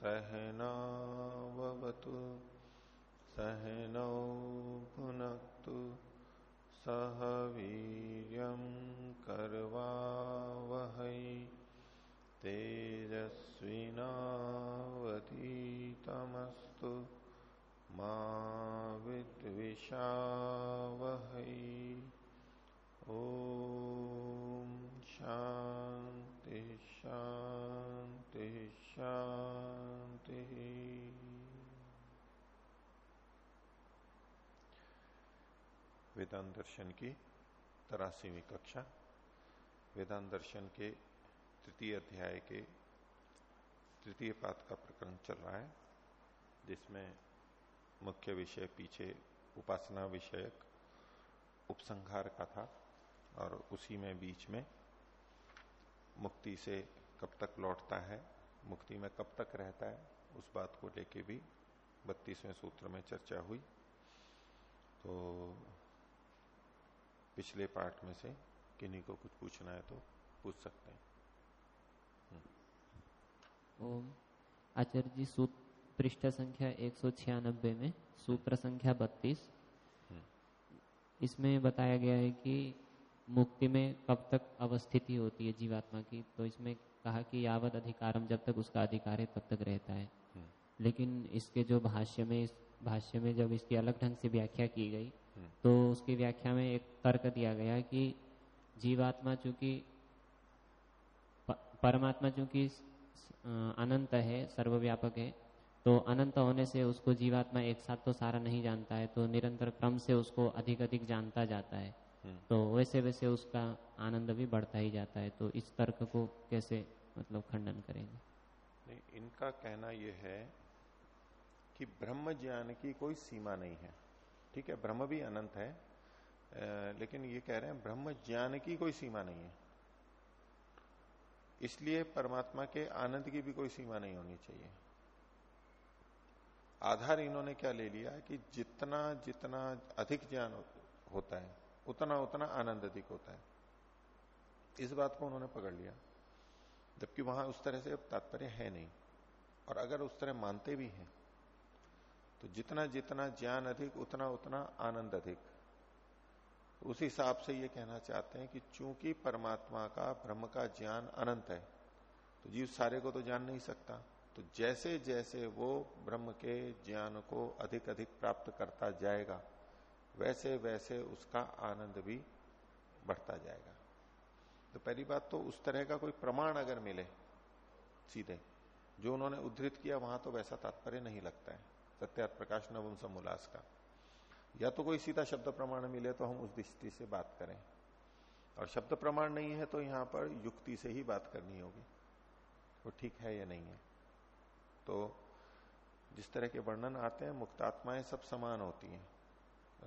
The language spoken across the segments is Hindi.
सहनावतु सहनौ भुनक्तु सह वीर कर्वावहै तेजस्विनावतीतमस्तु मा विद्विषावहै। ओ शांति शांति शांति वेदांत दर्शन की तरासीवी कक्षा, वेदांत दर्शन के तृतीय अध्याय के तृतीय पाठ का प्रकरण चल रहा है, जिसमें मुख्य विषय पीछे उपासना विषयक उपसंहार का था और उसी में बीच में मुक्ति से कब तक लौटता है, मुक्ति में कब तक रहता है, उस बात को लेके भी बत्तीसवें सूत्र में चर्चा हुई। तो पिछले पार्ट में से किन्हीं को कुछ पूछना है तो पूछ सकते हैं हम्म। ओम आचार्य जी सूत्र पृष्ठ संख्या एक में सूत्र संख्या बत्तीस हम्म। इसमें बताया गया है कि मुक्ति में कब तक अवस्थिति होती है जीवात्मा की तो इसमें कहा कि यावत अधिकारम जब तक उसका अधिकार है तब तक रहता है हम्म। लेकिन इसके जो भाष्य में इस भाष्य में जब इसकी अलग ढंग से व्याख्या की गई। तो उसकी व्याख्या में एक तर्क दिया गया कि जीवात्मा चूँकि परमात्मा चूँकि अनंत है सर्वव्यापक है तो अनंत होने से उसको जीवात्मा एक साथ तो सारा नहीं जानता है तो निरंतर क्रम से उसको अधिक अधिक जानता जाता है। हम्म। तो वैसे वैसे उसका आनंद भी बढ़ता ही जाता है तो इस तर्क को कैसे मतलब खंडन करेंगे? नहीं इनका कहना यह है कि ब्रह्म ज्ञान की कोई सीमा नहीं है। ठीक है, ब्रह्म भी अनंत है लेकिन ये कह रहे हैं, ब्रह्म ज्ञान की कोई सीमा नहीं है। इसलिए परमात्मा के आनंद की भी कोई सीमा नहीं होनी चाहिए। आधार इन्होंने क्या ले लिया कि जितना जितना अधिक ज्ञान होता है, उतना उतना आनंद अधिक होता है। इस बात को उन्होंने पकड़ लिया, जबकि वहाँ उस तरह से तात्पर्य है नहीं। और अगर उस तरह मानते भी हैं तो जितना जितना ज्ञान अधिक, उतना उतना आनंद अधिक। तो उस हिसाब से ये कहना चाहते हैं कि चूँकि परमात्मा का, ब्रह्म का ज्ञान अनंत है तो जीव सारे को तो जान नहीं सकता। तो जैसे जैसे वो ब्रह्म के ज्ञान को अधिक अधिक प्राप्त करता जाएगा, वैसे वैसे उसका आनंद भी बढ़ता जाएगा। तो पहली बात तो उस तरह का कोई प्रमाण अगर मिले, सीधे, जो उन्होंने उद्धृत किया, वहाँ तो वैसा तात्पर्य नहीं लगता है। सत्यात प्रकाश नवम समुलास का। या तो कोई सीधा शब्द प्रमाण मिले तो हम उस दृष्टि से बात करें। और शब्द प्रमाण नहीं है तो यहाँ पर युक्ति से ही बात करनी होगी। वो ठीक है या नहीं है? तो जिस तरह के वर्णन आते हैं मुक्तात्माएँ सब समान होती हैं।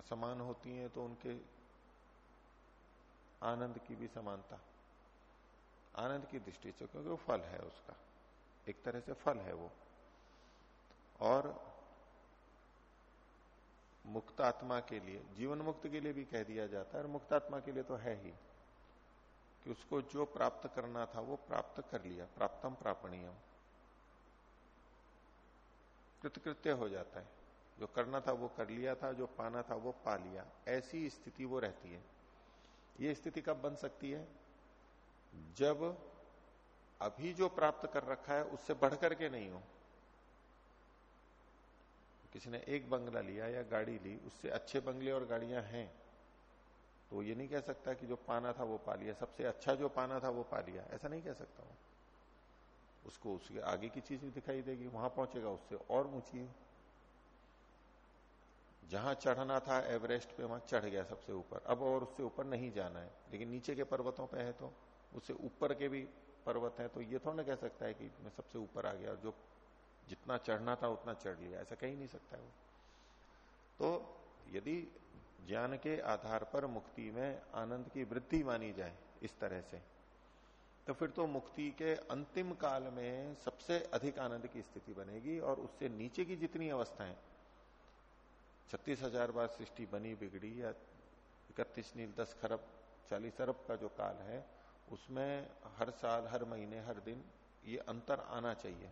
समान होती हैं तो उनके आनंद की भी समानता। आनंद की दृष्टि से, क्योंकि वो फल है उसका। एक तरह से फल है वो। और मुक्तात्मा के लिए, जीवन मुक्त के लिए भी कह दिया जाता है, और मुक्तात्मा के लिए तो है ही, कि उसको जो प्राप्त करना था वो प्राप्त कर लिया, प्राप्तम प्रापणीयम। कृतकृत्य हो जाता है। जो करना था वो कर लिया था, जो पाना था वो पा लिया। ऐसी स्थिति वो रहती है। ये स्थिति कब बन सकती है? जब अभी जो प्राप्त कर रखा है, उससे बढ़कर के नहीं हो। किसी ने एक बंगला लिया या गाड़ी ली, उससे अच्छे बंगले और गाड़ियाँ हैं। तो ये नहीं कह सकता कि जो पाना था वो पा लिया। सबसे अच्छा जो पाना था वो पा लिया। ऐसा नहीं कह सकता हूँ। उसको उसके आगे की चीज़ भी दिखाई देगी। वहाँ पहुंचेगा उससे और ऊँची। जहाँ चढ़ना था एवरेस्ट पे, वहाँ चढ़ गया सबसे ऊपर। अब और उससे ऊपर नहीं जाना है। लेकिन नीचे के पर्वतों पे है तो उससे ऊपर के भी पर्वत है तो ये थोड़ा ना कह सकता है कि मैं सबसे ऊपर आ गया और जो जितना चढ़ना था उतना चढ़ लिया, ऐसा कह नहीं सकता है वो। तो यदि ज्ञान के आधार पर मुक्ति में आनंद की वृद्धि मानी जाए इस तरह से तो फिर तो मुक्ति के अंतिम काल में सबसे अधिक आनंद की स्थिति बनेगी और उससे नीचे की जितनी अवस्थाएँ, छत्तीस हज़ार बार सृष्टि बनी, बिगड़ी, या इकतीस नील, दस खरब, चालीस अरब का जो काल है, उसमें हर साल, हर महीने, हर दिन ये अंतर आना चाहिए।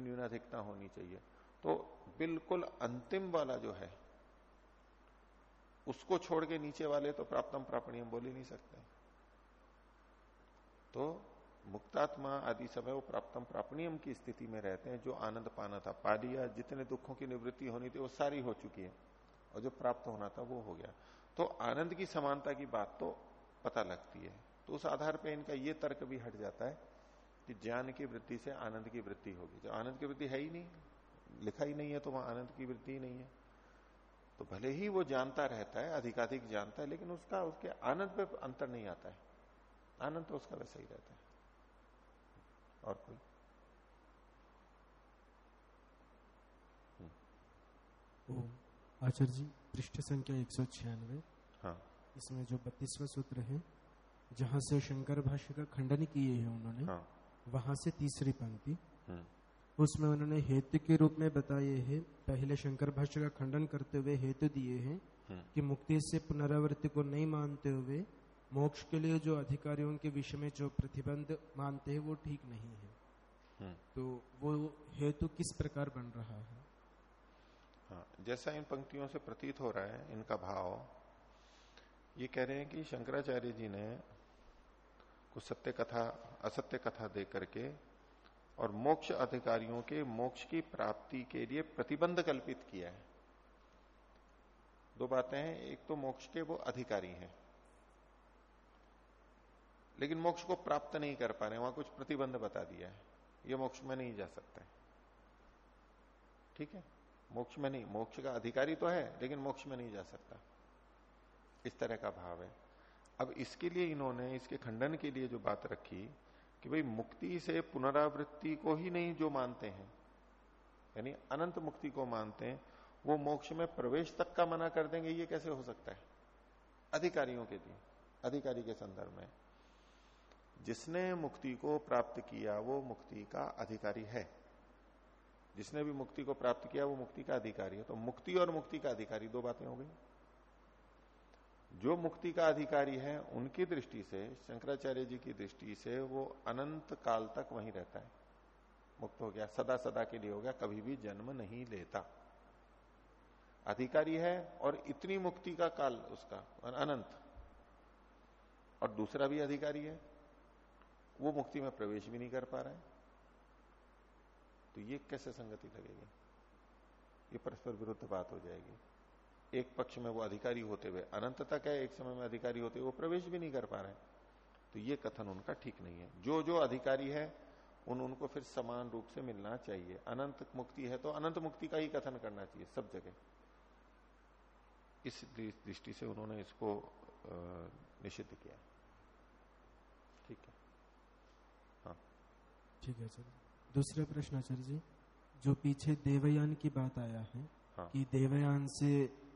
न्यूनाधिकता होनी चाहिए। तो बिल्कुल अंतिम वाला जो है, उसको छोड़ के नीचे वाले तो प्राप्तम प्रापणी हम बोल ही नहीं सकते। तो मुक्तात्मा आदि है वो प्राप्तम प्रापणियम की स्थिति में रहते हैं, जो आनंद पाना था। पा लिया जितने दुखों की निवृत्ति होनी थी, वो सारी हो चुकी है। और जो प्राप्त होना था, वो हो गया। तो आनंद की समानता की बात तो पता लगती है। तो उस आधार पर इनका ये तर्क भी हट जाता है कि ज्ञान की वृद्धि से आनंद की वृद्धि होगी। जो आनंद की वृत्ति है ही नहीं लिखा ही नहीं है तो वहाँ आनंद की वृद्धि ही नहीं है। तो भले ही वो जानता रहता है अधिकाधिक जानता है लेकिन उसका उसके आनंद पे अंतर नहीं आता है। आनंद तो उसका वैसा ही रहता है। और कोई। आचार्य जी पृष्ठ संख्या एक सौ छियानवे। हाँ। इसमें जो बत्तीसवा सूत्र है जहाँ से शंकर भाष्य का खंडन किए हैं उन्होंने हाँ। वहाँ से तीसरी पंक्ति। हम्म, उसमें उन्होंने हेतु के रूप में बताए हैं। पहले शंकर भाष्य का खंडन करते हुए हेतु दिए हैं हम्म, कि मुक्ति से पुनरावृत्ति को नहीं मानते हुए मोक्ष के लिए जो अधिकारियों के विषय में जो प्रतिबंध मानते हैं वो ठीक नहीं है। हम्म। तो वो हेतु किस प्रकार बन रहा है? हाँ जैसा इन पंक्तियों से प्रतीत हो रहा है इनका भाव ये कह रहे हैं कि शंकराचार्य जी ने कुछ सत्य कथा असत्य कथा दे करके और मोक्ष अधिकारियों के मोक्ष की प्राप्ति के लिए प्रतिबंध कल्पित किया है। दो बातें हैं, एक तो मोक्ष के वो अधिकारी हैं, लेकिन मोक्ष को प्राप्त नहीं कर पा रहे वहाँ कुछ प्रतिबंध बता दिया है। ये मोक्ष में नहीं जा सकते। ठीक है? मोक्ष में नहीं, मोक्ष का अधिकारी तो है, लेकिन मोक्ष में नहीं जा सकता। इस तरह का भाव है। अब इसके लिए इन्होंने, इसके खंडन के लिए जो बात रखी कि भाई मुक्ति से पुनरावृत्ति को ही नहीं जो मानते हैं, यानी अनंत मुक्ति को मानते हैं, वो मोक्ष में प्रवेश तक का मना कर देंगे, ये कैसे हो सकता है? अधिकारियों के लिए, अधिकारी के संदर्भ में। जिसने मुक्ति को प्राप्त किया, वो मुक्ति का अधिकारी है। जिसने भी मुक्ति को प्राप्त किया, वो मुक्ति का अधिकारी है। तो मुक्ति और मुक्ति का अधिकारी, दो बातें हो गई। जो मुक्ति का अधिकारी है, उनकी दृष्टि से, शंकराचार्य जी की दृष्टि से वो अनंत काल तक वहीं रहता है। मुक्त हो गया, सदा सदा के लिए हो गया, कभी भी जन्म नहीं लेता। अधिकारी है और इतनी मुक्ति का काल उसका अनंत। और दूसरा भी अधिकारी है, वो मुक्ति में प्रवेश भी नहीं कर पा रहा है। तो ये कैसे संगति लगेगी? ये परस्पर विरुद्ध बात हो जाएगी। एक पक्ष में वो अधिकारी होते हुए अनंत तक है एक समय में अधिकारी होते हुए वो प्रवेश भी नहीं कर पा रहे तो ये कथन उनका ठीक नहीं है। जो जो अधिकारी है उन उनको फिर समान रूप से मिलना चाहिए। अनंत मुक्ति है तो अनंत मुक्ति का ही कथन करना चाहिए सब जगह। इस दृष्टि से उन्होंने इसको निषिद्ध किया। ठीक है? हाँ। ठीक है सर। दूसरा प्रश्न आचार्य जी जो पीछे देवयान की बात आया है हाँ। कि देवयान से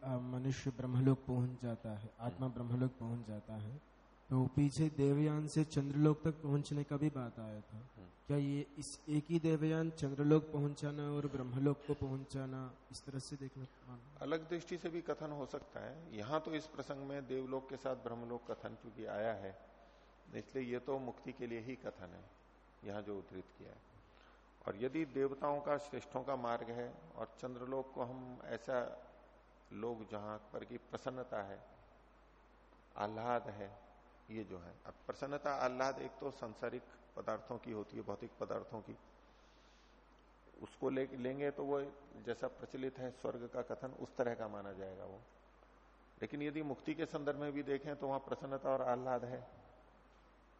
मनुष्य ब्रह्मलोक पहुँच जाता है आत्मा ब्रह्मलोक पहुँच जाता है तो पीछे देवयान से चंद्रलोक तक पहुँचने का भी बात आया था। क्या ये इस एक ही देवयान चंद्रलोक पहुंचाना और ब्रह्मलोक को पहुंचाना इस तरह से देखना अलग दृष्टि से भी कथन हो सकता है। यहाँ तो इस प्रसंग में देवलोक के साथ ब्रह्मलोक कथन चूँकि आया है इसलिए ये तो मुक्ति के लिए ही कथन है यहाँ जो उद्धृत किया है। और यदि देवताओं का श्रेष्ठों का मार्ग है और चंद्रलोक को हम ऐसा लोग जहाँ पर की प्रसन्नता है, आह्लाद है, ये जो है। अब प्रसन्नता, आह्लाद एक तो सांसारिक पदार्थों की होती है, भौतिक पदार्थों की। उसको ले, लेंगे तो वो जैसा प्रचलित है स्वर्ग का कथन, उस तरह का माना जाएगा वो। लेकिन यदि मुक्ति के संदर्भ में भी देखें तो वहाँ प्रसन्नता और आह्लाद है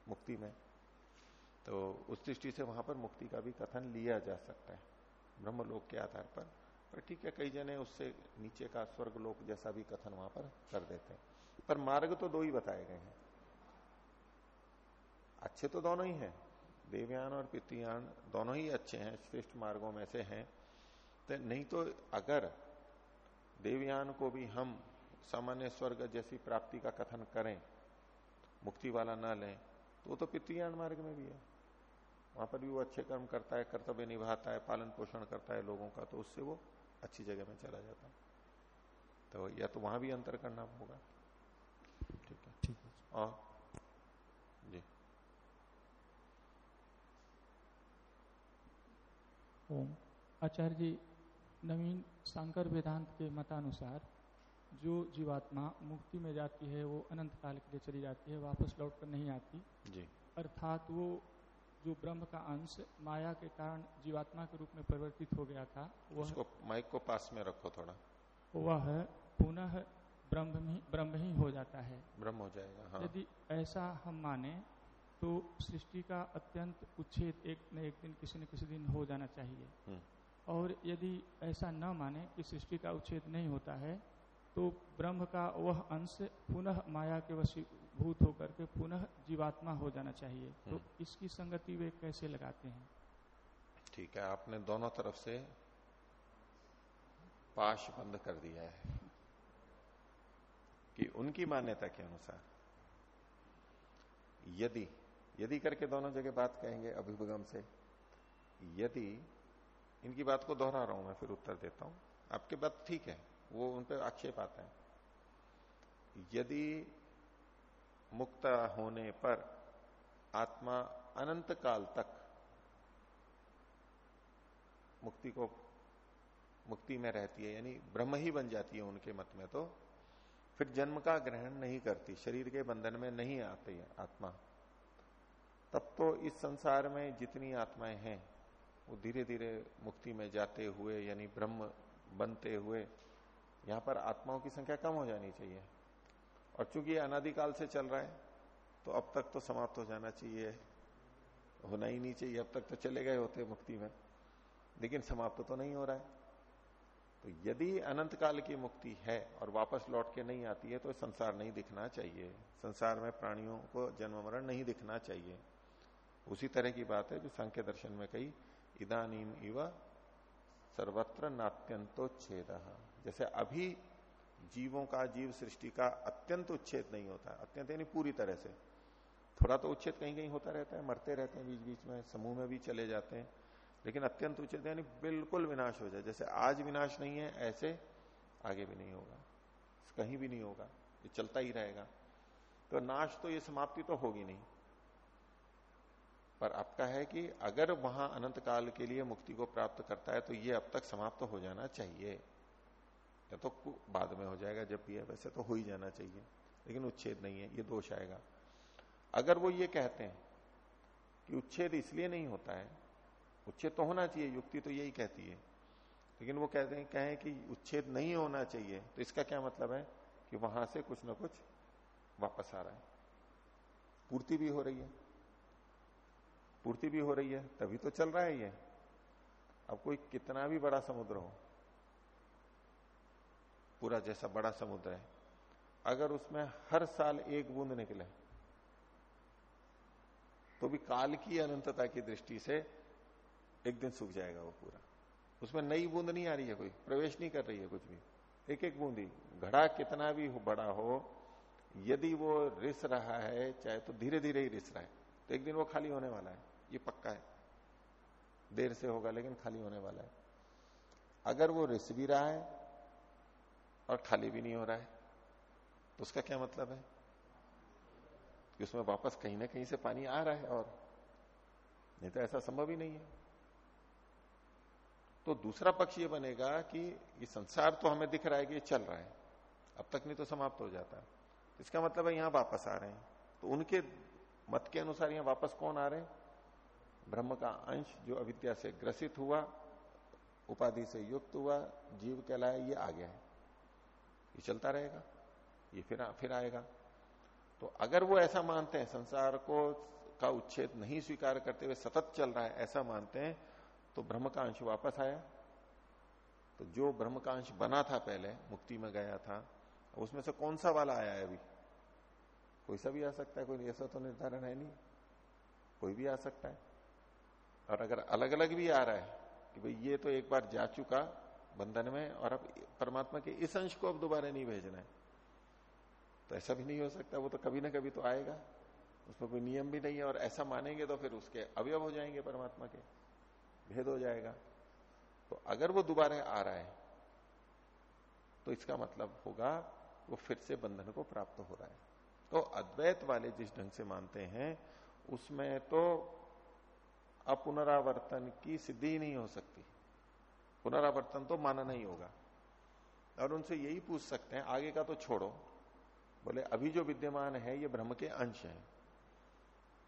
मुक्ति में। तो उस दृष्टि से वहाँ पर मुक्ति का भी कथन लिया जा सकता है, ब्रह्मलोक के आधार पर। पर ठीक है, कई जने उससे नीचे का स्वर्ग लोक जैसा भी कथन वहाँ पर कर देते हैं। पर मार्ग तो दो ही बताए गए हैं। अच्छे तो दोनों ही हैं। देवयान और पितृयान दोनों ही अच्छे हैं, श्रेष्ठ मार्गों में से हैं। तो नहीं तो अगर देवयान को भी हम सामान्य स्वर्ग जैसी प्राप्ति का कथन करें, मुक्ति वाला ना लें तो वो तो पितृयान मार्ग में भी है। वहाँ पर भी वो अच्छे कर्म करता है, कर्तव्य निभाता है, पालन पोषण करता है लोगों का तो उससे वो अच्छी जगह में चला जाता है। तो या तो वहाँ भी अंतर करना होगा। ठीक है? ठीक है। और? जी। ओम। आचार्य जी नवीन शंकर वेदांत के मतानुसार जो जीवात्मा मुक्ति में जाती है वो अनंत काल के लिए चली जाती है वापस लौट कर नहीं आती। जी। अर्थात वो जो ब्रह्म का अंश माया के कारण जीवात्मा के रूप में परिवर्तित हो गया था वह उसको माइक को पास में रखो थोड़ा। वह पुनः ब्रह्म ही ब्रह्म ही हो जाता है। ब्रह्म हो जाएगा हाँ। यदि ऐसा हम माने तो सृष्टि का अत्यंत उच्छेद एक न एक दिन किसी न किसी दिन हो जाना चाहिए। हम्म। और यदि ऐसा न माने कि सृष्टि का उच्छेद नहीं होता है तो ब्रह्म का वह अंश पुनः माया के वशीभूत होकर के पुनः जीवात्मा हो जाना चाहिए। तो हम्म। इसकी संगति वे कैसे लगाते हैं? ठीक है आपने दोनों तरफ़ से पाश बंद कर दिया है कि उनकी मान्यता के अनुसार यदि यदि करके दोनों जगह बात कहेंगे अभिभगम से यदि इनकी बात को दोहरा रहा हूँ मैं फिर उत्तर देता हूँ। आपके बात ठीक है वो उन पर आक्षेप आता है। यदि मुक्त होने पर आत्मा अनंत काल तक मुक्ति को मुक्ति में रहती है, यानी ब्रह्म ही बन जाती है उनके मत में तो। फिर जन्म का ग्रहण नहीं करती, शरीर के बंधन में नहीं आती है आत्मा। तब तो इस संसार में जितनी आत्माएँ हैं, वो धीरे धीरे मुक्ति में जाते हुए, यानी ब्रह्म बनते हुए, यहाँ पर आत्माओं की संख्या कम हो जानी चाहिए। और चूँकि ये अनादिकाल से चल रहा है तो अब तक तो समाप्त हो जाना चाहिए। होना ही नहीं चाहिए, अब तक तो चले गए होते मुक्ति में। लेकिन समाप्त तो नहीं हो रहा है। तो यदि अनंत काल की मुक्ति है और वापस लौट के नहीं आती है तो संसार नहीं दिखना चाहिए। संसार में प्राणियों को जन्म मरण नहीं दिखना चाहिए। उसी तरह की बात है जो संख्य दर्शन में कही, इदानीम इव सर्वत्र नात्यंतोच्छेद जैसे अभी जीवों का, जीव सृष्टि का अत्यंत उच्छेद नहीं होता अत्यंत यानी पूरी तरह से। थोड़ा तो उच्छेद कहीं कहीं होता रहता है, मरते रहते हैं बीच बीच में, समूह में भी चले जाते हैं, लेकिन अत्यंत उचित यानी बिल्कुल विनाश हो जाए। जैसे आज विनाश नहीं है, ऐसे आगे भी नहीं होगा। कहीं भी नहीं होगा, ये चलता ही रहेगा। तो नाश तो ये समाप्ति तो होगी नहीं। पर आपका है कि अगर वहाँ अनंत काल के लिए मुक्ति को प्राप्त करता है तो ये अब तक समाप्त हो जाना चाहिए। या तो बाद में हो जाएगा जब भी है, वैसे तो हो ही जाना चाहिए, लेकिन उच्छेद नहीं है, ये दोष आएगा। अगर वो ये कहते हैं कि उच्छेद इसलिए नहीं होता है, उच्छेद तो होना चाहिए, युक्ति तो यही कहती है, लेकिन वो कहते हैं, कहें कि उच्छेद नहीं होना चाहिए तो इसका क्या मतलब है कि वहाँ से कुछ ना कुछ वापस आ रहा है। पूर्ति भी हो रही है। पूर्ति भी हो रही है, तभी तो चल रहा है ये। अब कोई कितना भी बड़ा समुद्र हो पूरा जैसा बड़ा समुद्र है अगर उसमें हर साल एक बूंद निकले तो भी काल की अनंतता की दृष्टि से एक दिन सूख जाएगा वो पूरा। उसमें नई बूंद नहीं आ रही है कोई प्रवेश नहीं कर रही है कुछ भी। एक एक बूंदी घड़ा कितना भी हो, बड़ा हो यदि वो रिस रहा है चाहे तो धीरे धीरे ही रिस रहा है तो एक दिन वो खाली होने वाला है। ये पक्का है। देर से होगा लेकिन खाली होने वाला है। अगर वो रिस भी रहा है और खाली भी नहीं हो रहा है। तो उसका क्या मतलब है? कि उसमें वापस कहीं ना कहीं से पानी आ रहा है और नहीं तो ऐसा संभव ही नहीं है। तो दूसरा पक्ष ये बनेगा कि ये संसार तो हमें दिख रहा है कि ये चल रहा है। अब तक नहीं तो समाप्त हो जाता। इसका मतलब है यहाँ वापस आ रहे हैं। तो उनके मत के अनुसार यहाँ वापस कौन आ रहे हैं? ब्रह्म का अंश जो अविद्या से ग्रसित हुआ, उपाधि से युक्त हुआ, जीव कहलाया, ये आ गया है। ये चलता रहेगा, ये फिर फिर आएगा। तो अगर वो ऐसा मानते हैं, संसार को का उच्छेद नहीं स्वीकार करते हुए सतत चल रहा है, ऐसा मानते हैं तो ब्रह्म का अंश वापस आया। तो जो ब्रह्म बना था पहले, मुक्ति में गया था उसमें से कौन सा वाला आया अभी? कोई सा भी आ सकता है, कोई ऐसा तो निर्धारण है नहीं। कोई भी आ सकता है। और अगर अलग अलग भी आ रहा है, कि भाई ये तो एक बार जा चुका बंधन में और अब परमात्मा के इस अंश को अब दोबारा नहीं भेजना है। तो ऐसा भी नहीं हो सकता, वो तो कभी ना कभी तो आएगा। उसमें कोई नियम भी नहीं है और ऐसा मानेंगे तो फिर उसके अवयव हो जाएँगे परमात्मा के, भेद हो जाएगा। तो अगर वो दोबारा आ रहा है तो इसका मतलब होगा वो फिर से बंधन को प्राप्त हो रहा है। तो अद्वैत वाले जिस ढंग से मानते हैं, उसमें तो अपुनरावर्तन की सिद्धि नहीं हो सकती। पुनरावर्तन तो माना नहीं होगा। और उनसे यही पूछ सकते हैं, आगे का तो छोड़ो। बोले, अभी जो विद्यमान है, ये ब्रह्म के अंश है।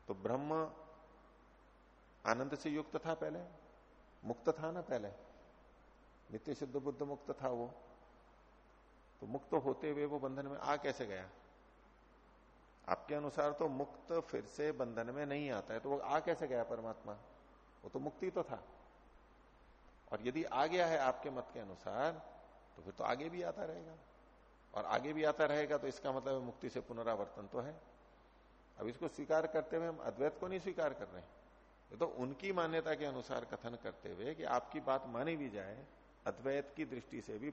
तो ब्रह्म आनंद से युक्त था पहले? मुक्त था ना पहले? नित्य सिद्ध बुद्ध मुक्त था वो। तो मुक्त होते हुए वो बंधन में आ कैसे गया? आपके अनुसार तो मुक्त फिर से बंधन में नहीं आता है तो वो आ कैसे गया परमात्मा? वो तो मुक्ति तो था। और यदि आ गया है आपके मत के अनुसार तो फिर तो आगे भी आता रहेगा। और आगे भी आता रहेगा तो इसका मतलब मुक्ति से पुनरावर्तन तो है। अब इसको स्वीकार करते हुए हम अद्वैत को नहीं स्वीकार कर रहे ये तो उनकी मान्यता के अनुसार कथन करते हुए कि आपकी बात मानी भी जाए, अद्वैत की दृष्टि से भी,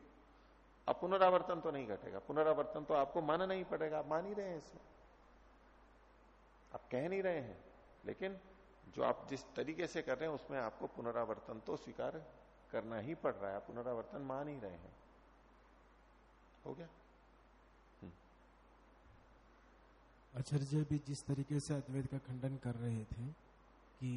अब पुनरावर्तन तो नहीं घटेगा। पुनरावर्तन तो आपको मानना नहीं पड़ेगा, आप मान ही रहे हैं इसमें। आप कह नहीं रहे हैं, लेकिन जो आप जिस तरीके से कर रहे हैं, उसमें आपको पुनरावर्तन तो स्वीकार करना ही पड़ रहा है पुनरावर्तन मान ही रहे हैं हो गया हम्म। आचार्य भी जिस तरीके से अद्वैत का खंडन कर रहे थे कि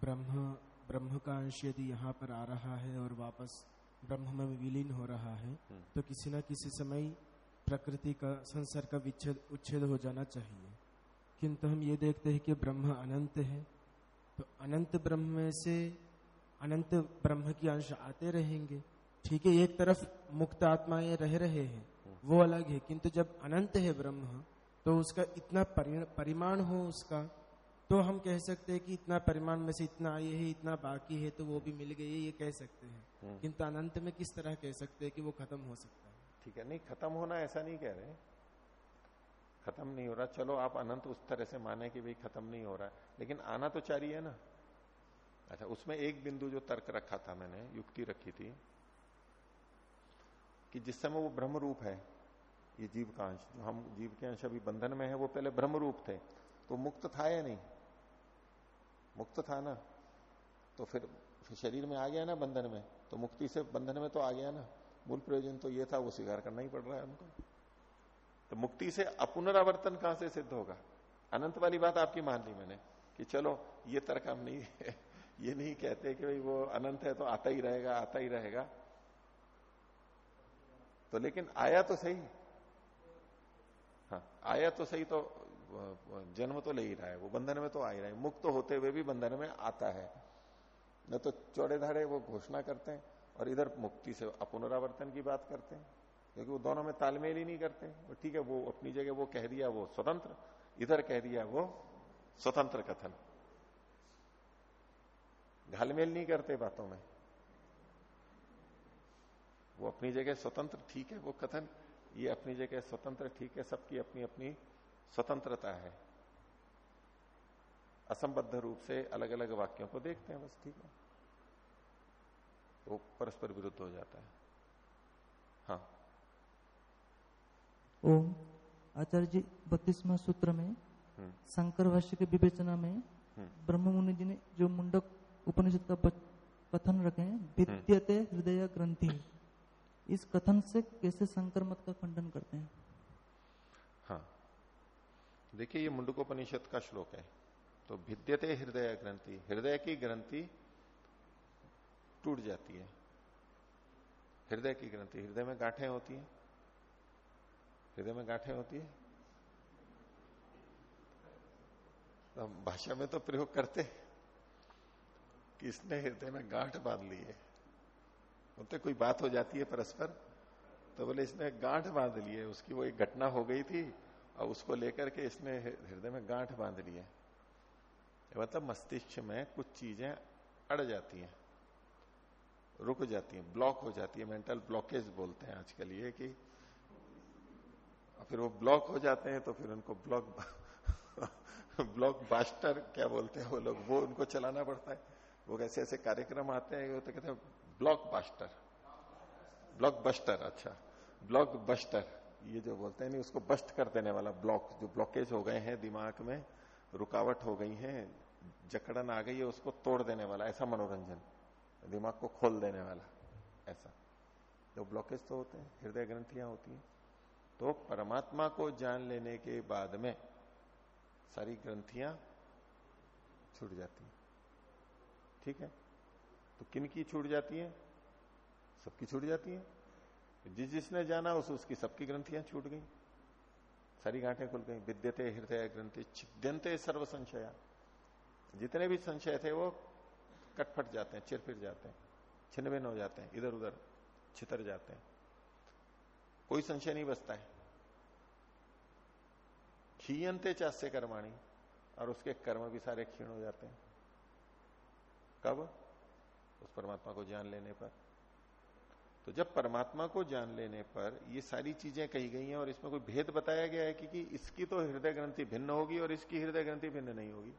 ब्रह्म ब्रह्म का अंश यदि यहाँ पर आ रहा है और वापस ब्रह्म में विलीन हो रहा है हम्म। तो किसी न किसी समय प्रकृति का संसार का विच्छेद उच्छेद हो जाना चाहिए किंतु हम ये देखते हैं कि ब्रह्म अनंत है तो अनंत ब्रह्म में से अनंत ब्रह्म की अंश आते रहेंगे। ठीक है एक तरफ़ मुक्त आत्माएँ रह रहे हैं वो अलग है किंतु जब अनंत है ब्रह्म तो उसका इतना परिमाण हो उसका तो हम कह सकते हैं कि इतना परिमाण में से इतना आए है इतना बाकी है तो वो भी मिल गई है ये कह सकते हैं। हम्म। किंतु अनंत में किस तरह कह सकते हैं कि वो खत्म हो सकता है? ठीक है नहीं खत्म होना ऐसा नहीं कह रहे खत्म नहीं हो रहा चलो आप अनंत उस तरह से माने कि भाई खत्म नहीं हो रहा लेकिन आना तो चाहिए ना। अच्छा उसमें एक बिंदु जो तर्क रखा था मैंने युक्ति रखी थी कि जिस समय वो ब्रह्म रूप है ये जीव का अंश जो हम जीव के अंश अभी बंधन में है वो पहले ब्रह्म रूप थे तो मुक्त था या नहीं? मुक्त था ना? तो फिर, फिर शरीर में आ गया ना बंधन में तो मुक्ति से बंधन में तो आ गया ना। मूल प्रयोजन तो ये था वो स्वीकार करना ही पड़ रहा है उनको तो मुक्ति से अपुनरावर्तन कहाँ से सिद्ध होगा? अनंत वाली बात आपकी मान ली मैंने कि चलो ये तर्क हम नहीं ये नहीं कहते कि भाई वो अनंत है तो आता ही रहेगा, आता ही रहेगा। तो लेकिन आया तो सही। हाँ आया तो सही तो जन्म तो ले ही रहा है, वो बंधन में तो आ ही रहा है, मुक्त तो होते हुए भी बंधन में आता है। न तो चौड़े धाड़े वो घोषणा करते हैं और इधर मुक्ति से अपुनरावर्तन की बात करते हैं, क्योंकि वो दोनों में तालमेल ही नहीं करते। ठीक है, वो अपनी जगह वो कह दिया वो स्वतंत्र, इधर कह दिया वो स्वतंत्र कथन। घालमेल नहीं करते बातों में। वो अपनी जगह स्वतंत्र ठीक है वो कथन ये अपनी जगह स्वतंत्र ठीक है सबकी अपनी अपनी स्वतंत्रता है। असंबद्ध रूप से अलग अलग वाक्यों को देखते हैं बस ठीक है। तो परस्पर विरुद्ध हो जाता है। हाँ। ओम आचार्य जी बत्तीसवा सूत्र में हम्म। शंकर भाष्य के विवेचना में हम्म। ब्रह्म मुनि जी ने जो मुंडक उपनिषद का कथन रखे विद्यते हृदय ग्रंथि इस कथन से कैसे शंकर मत का खंडन करते हैं? हाँ। देखिए ये मुंडकोपनिषद का श्लोक है। तो भिद्यते हृदय ग्रंथि हृदय की ग्रंथि टूट जाती है। हृदय की ग्रंथि हृदय में गांठें होती हैं। हृदय में गांठें होती है। तो भाषा में तो प्रयोग करते कि इसने हृदय में गांठ बाँध ली है। बोलते कोई बात हो जाती है परस्पर? तो बोले, इसने गांठ बाँध ली है, उसकी वो एक घटना हो गई थी, और उसको लेकर के इसने हृदय में गांठ बाँध ली है। मतलब मस्तिष्क में कुछ चीज़ें अड़ जाती हैं, रुक जाती हैं, ब्लॉक हो जाती है, मेंटल ब्लॉकेज बोलते हैं आजकल ये कि फिर वो ब्लॉक हो जाते हैं तो फिर उनको ब्लॉक ब्लॉक बास्टर क्या बोलते हैं वो लोग, वो उनको चलाना पड़ता है। वो ऐसे ऐसे कार्यक्रम आते हैं, वो तो कहते हैं ब्लॉक बास्टर ब्लॉक बस्टर अच्छा। ब्लॉक बस्टर ये जो बोलते हैं नहीं, उसको बस्ट कर देने वाला ब्लॉक जो ब्लॉकेज हो गए हैं दिमाग में, रुकावट हो गई है, जकड़न आ गई है, उसको तोड़ देने वाला, ऐसा मनोरंजन। दिमाग को खोल देने वाला, ऐसा। जो ब्लॉकेज तो होते हैं, हृदय ग्रंथियाँ होती हैं। तो परमात्मा को जान लेने के बाद में सारी ग्रंथियाँ छूट जाती हैं। ठीक है? तो किन की छूट जाती है? सबकी छूट जाती है। जिस जिसने जाना, उस उसकी सबकी ग्रंथियाँ छूट गई। सारी गांठें खुल गई। विद्यते, हृदय, ग्रंथि, छिद्यंते सर्व संशया जितने भी संशय थे, वो कटफट जाते हैं चिर फिर जाते हैं छिन्न हो जाते हैं इधर उधर छितर जाते हैं। कोई संशय नहीं बचता है। खीयंते चास्य कर्माणी, और उसके कर्म भी सारे क्षीण हो जाते हैं। कब? उस परमात्मा को जान लेने पर। तो जब परमात्मा को जान लेने पर ये सारी चीज़ें कही गई हैं और इसमें कोई भेद बताया गया है कि, कि इसकी तो हृदय ग्रंथि भिन्न होगी और इसकी हृदय ग्रंथि भिन्न नहीं होगी।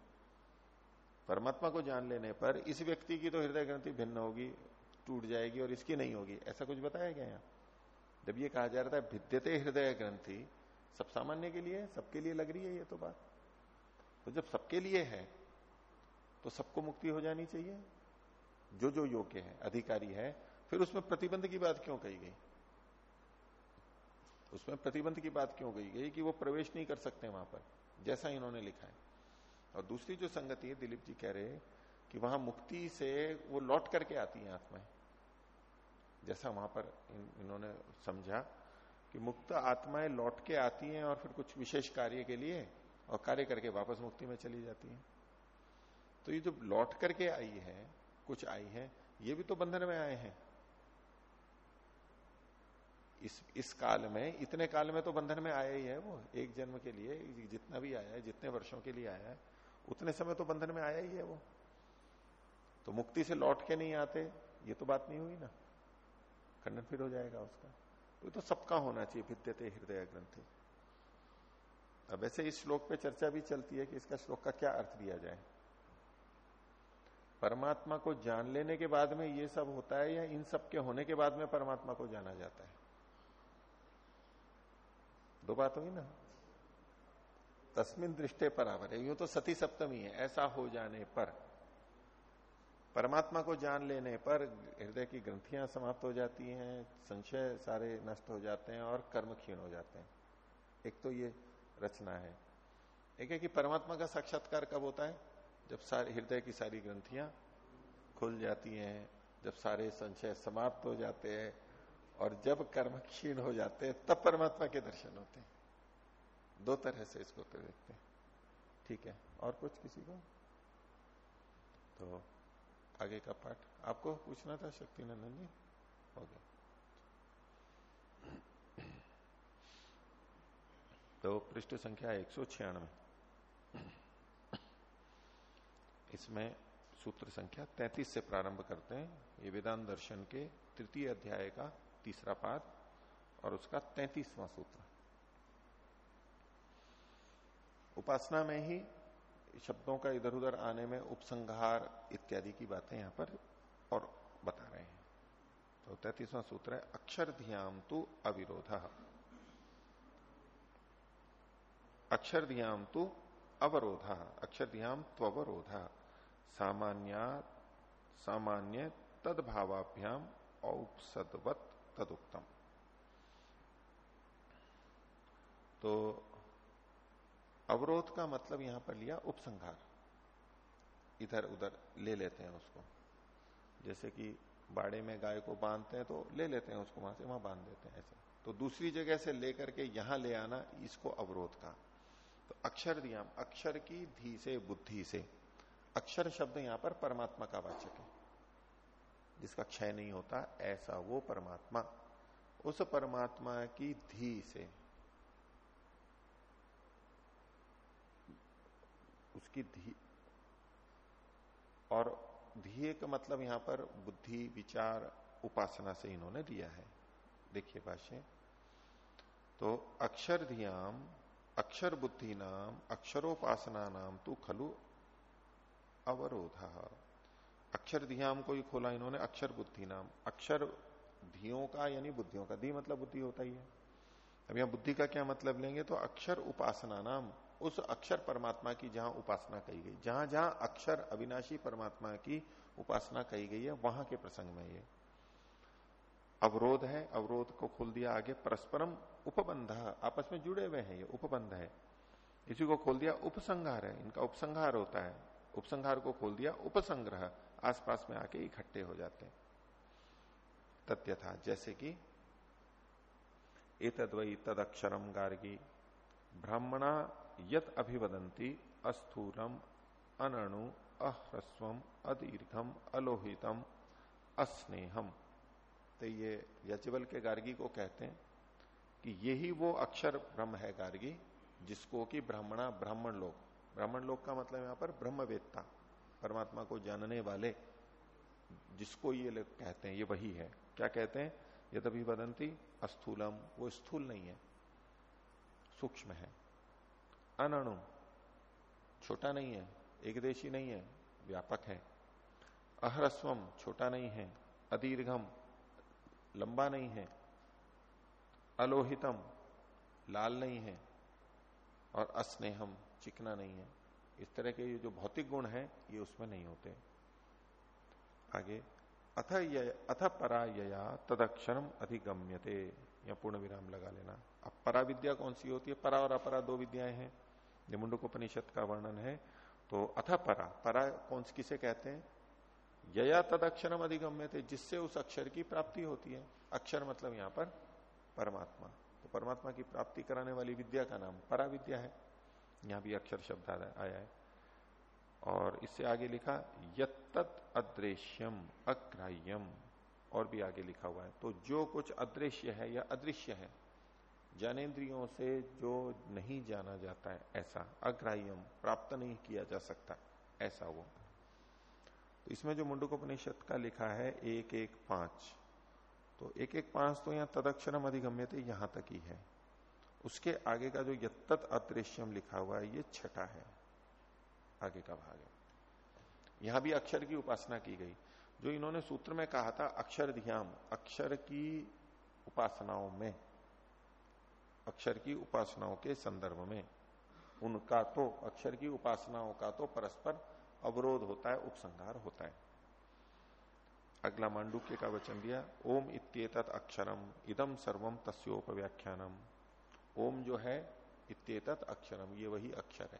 परमात्मा को जान लेने पर इस व्यक्ति की तो हृदय ग्रंथि भिन्न होगी टूट जाएगी और इसकी नहीं होगी। ऐसा कुछ बताया गया यहाँ जब ये कहा जा रहा था भिद्यते हृदय ग्रंथि सब सामान्य के लिए सबके लिए लग रही है ये तो बात। तो जब सबके लिए है तो सबको मुक्ति हो जानी चाहिए। जो जो योग्य है अधिकारी है फिर उसमें प्रतिबंध की बात क्यों कही गई? उसमें प्रतिबंध की बात क्यों कही गई कि वो प्रवेश नहीं कर सकते वहाँ पर? जैसा इन्होंने लिखा है। और दूसरी जो संगति है दिलीप जी कह रहे कि वहाँ मुक्ति से वो लौट करके आती है आत्माएँ। जैसा वहाँ पर इन, इन्होंने समझा कि मुक्त आत्माएँ लौट के आती हैं और फिर कुछ विशेष कार्य के लिए और कार्य करके वापस मुक्ति में चली जाती हैं। तो ये जो लौट करके आई है, कुछ आई है, ये भी तो बंधन में आए हैं। इस इस काल में, इतने काल में तो बंधन में आया ही है वो, एक जन्म के लिए, जितना भी आया है, जितने वर्षों के लिए आया है, उतने समय तो बंधन में आया ही है वो। तो मुक्ति से लौट के नहीं आते, ये तो बात नहीं हुई ना। खंडन फिर हो जाएगा उसका। तो तो सबका होना चाहिए विद्यते हृदय ग्रंथि। अब वैसे इस श्लोक पे चर्चा भी चलती है कि इसका श्लोक का क्या अर्थ दिया जाए। परमात्मा को जान लेने के बाद में ये सब होता है या इन सब के होने के बाद में परमात्मा को जाना जाता है? दो बात हुई ना? तस्मिन दृष्टि पर यूँ तो सती सप्तमी है। ऐसा हो जाने पर, परमात्मा को जान लेने पर हृदय की ग्रंथियाँ समाप्त हो जाती हैं, संशय सारे नष्ट हो जाते हैं और कर्म क्षीण हो जाते हैं। एक तो ये रचना है। एक है कि परमात्मा का साक्षात्कार कब होता है? जब सारे हृदय की सारी ग्रंथियाँ खुल जाती हैं, जब सारे संशय समाप्त हो जाते हैं, और जब कर्म क्षीण हो जाते हैं, तब परमात्मा के दर्शन होते हैं। दो तरह से इसको कर देखते हैं। ठीक है? और कुछ किसी को? तो आगे का पाठ। आपको पूछना था शक्ति नंदन जी? हो गया। तो पृष्ठ संख्या एक सौ छियानवे। इसमें सूत्र संख्या तैतीस से प्रारंभ करते हैं। ये वेदांत दर्शन के तृतीय अध्याय का तीसरा पाद और उसका तैतीसवां सूत्र। उपासना में ही शब्दों का इधर उधर आने में उपसंहार इत्यादि की बातें यहाँ पर और बता रहे हैं। तो तैतीसवां सूत्र है अक्षर ध्याम तु अविरोध। अक्षर ध्याम तु अवरोध अक्षर ध्याम त्वरोध सामान्य सामान्य तदभावाभ्याम औपसदवत तदुक्तम। तो अवरोध का मतलब यहाँ पर लिया उपसंहार। इधर उधर ले लेते हैं उसको। जैसे कि बाड़े में गाय को बांधते हैं तो ले लेते हैं उसको वहाँ से, वहाँ बाँध देते हैं ऐसे। तो दूसरी जगह से लेकर के यहाँ ले आना, इसको अवरोध का। तो अक्षर दिया, अक्षर की धी से, बुद्धि से। अक्षर शब्द यहाँ पर परमात्मा का वाचक है। जिसका क्षय नहीं होता, ऐसा वो परमात्मा, उस परमात्मा की धी से, उसकी धी, और धिये का मतलब यहाँ पर बुद्धि, विचार, उपासना से इन्होंने दिया है। देखिए भाष्य। तो अक्षर धियाम, अक्षर बुद्धि नाम, अक्षरोपासना नाम तू खलु अवरोध। अक्षर धियाम को ही खोला इन्होंने, अक्षर बुद्धि नाम। अक्षर धियों का यानी बुद्धियों का। धी मतलब बुद्धि होता ही है। अब यहाँ बुद्धि का क्या मतलब लेंगे तो अक्षर उपासना नाम। उस अक्षर परमात्मा की जहाँ उपासना कही गई। जहाँ जहाँ अक्षर अविनाशी परमात्मा की उपासना कही गई है, वहाँ के प्रसंग में ये। अवरोध है, अवरोध को खोल दिया आगे। परस्परम उपबंध। आपस में जुड़े हुए हैं ये, उपबंध है। इसी को खोल दिया, उपसंहार है। इनका उपसंहार होता है। उपसंहार को खोल दिया, उपसंग्रह आसपास में आके इकट्ठे हो जाते हैं। तथ्य था जैसे कि एतद्वई तद अक्षरम गार्गी, ब्राह्मणा यत अभिवदंती अस्थूलम, अनणु, अह्रस्वम, अदीर्घम, अलोहितम, अस्नेहम। तो ये यजवल के गार्गी को कहते हैं कि यही वो अक्षर ब्रह्म है गार्गी, जिसको कि ब्राह्मणा ब्राह्मण लोग ब्राह्मण लोग का मतलब यहाँ पर ब्रह्मवेत्ता, परमात्मा को जानने वाले, जिसको ये लोग कहते हैं, ये वही है। क्या कहते हैं? यदि बदंती अस्थूलम वो स्थूल नहीं है, सूक्ष्म है। अनणु, छोटा नहीं है, एकदेशी नहीं है, व्यापक है। अहरस्वम, छोटा नहीं है, अदीर्घम, लंबा नहीं है। अलोहितम, लाल नहीं है, और अस्नेहम चिकना नहीं है। इस तरह के ये जो भौतिक गुण है, ये उसमें नहीं होते। आगे अथ अथ परायया तदक्षरम अधिगम्यते। या पूर्ण विराम लगा लेना। अब परा विद्या कौन सी होती है? परा और अपरा दो विद्याएँ हैं। निमुंडकोपनिषद का वर्णन है। तो अथ परा परा कौन सी किसे कहते हैं? यया तद अक्षरम अधिगम्य थे जिससे उस अक्षर की प्राप्ति होती है। अक्षर मतलब यहाँ पर परमात्मा। तो परमात्मा की प्राप्ति कराने वाली विद्या का नाम परा विद्या है। यहाँ भी अक्षर शब्द आया है। और इससे आगे लिखा यत्त अदृश्यम, अग्राह्यम, और भी आगे लिखा हुआ है। तो जो कुछ अदृश्य है, या अदृश्य है, ज्ञानेन्द्रियों से जो नहीं जाना जाता है, ऐसा, अग्राह्यम, प्राप्त नहीं किया जा सकता, ऐसा वो। तो इसमें जो मुंडकोपनिषद का लिखा है, एक एक पाँच तो एक एक पाँच तो यहाँ तदक्षरम अधिगम्य थे यहाँ तक ही है। उसके आगे का जो यत्त अदृश्यम लिखा हुआ है, ये छठा है। आगे का भाग है। यहाँ भी अक्षर की उपासना की गई। जो इन्होंने सूत्र में कहा था, अक्षर ध्यान अक्षर की उपासनाओं में, अक्षर की उपासनाओं के संदर्भ में, उनका तो अक्षर की उपासनाओं का तो परस्पर अवरोध होता है, उपसंहार होता है। अगला मांडुक्य का वचन दिया, ओम इत्येत अक्षरम इदम सर्वम तस्ोप व्याख्यानम ओम जो है इत्येत अक्षरम, ये वही अक्षर है।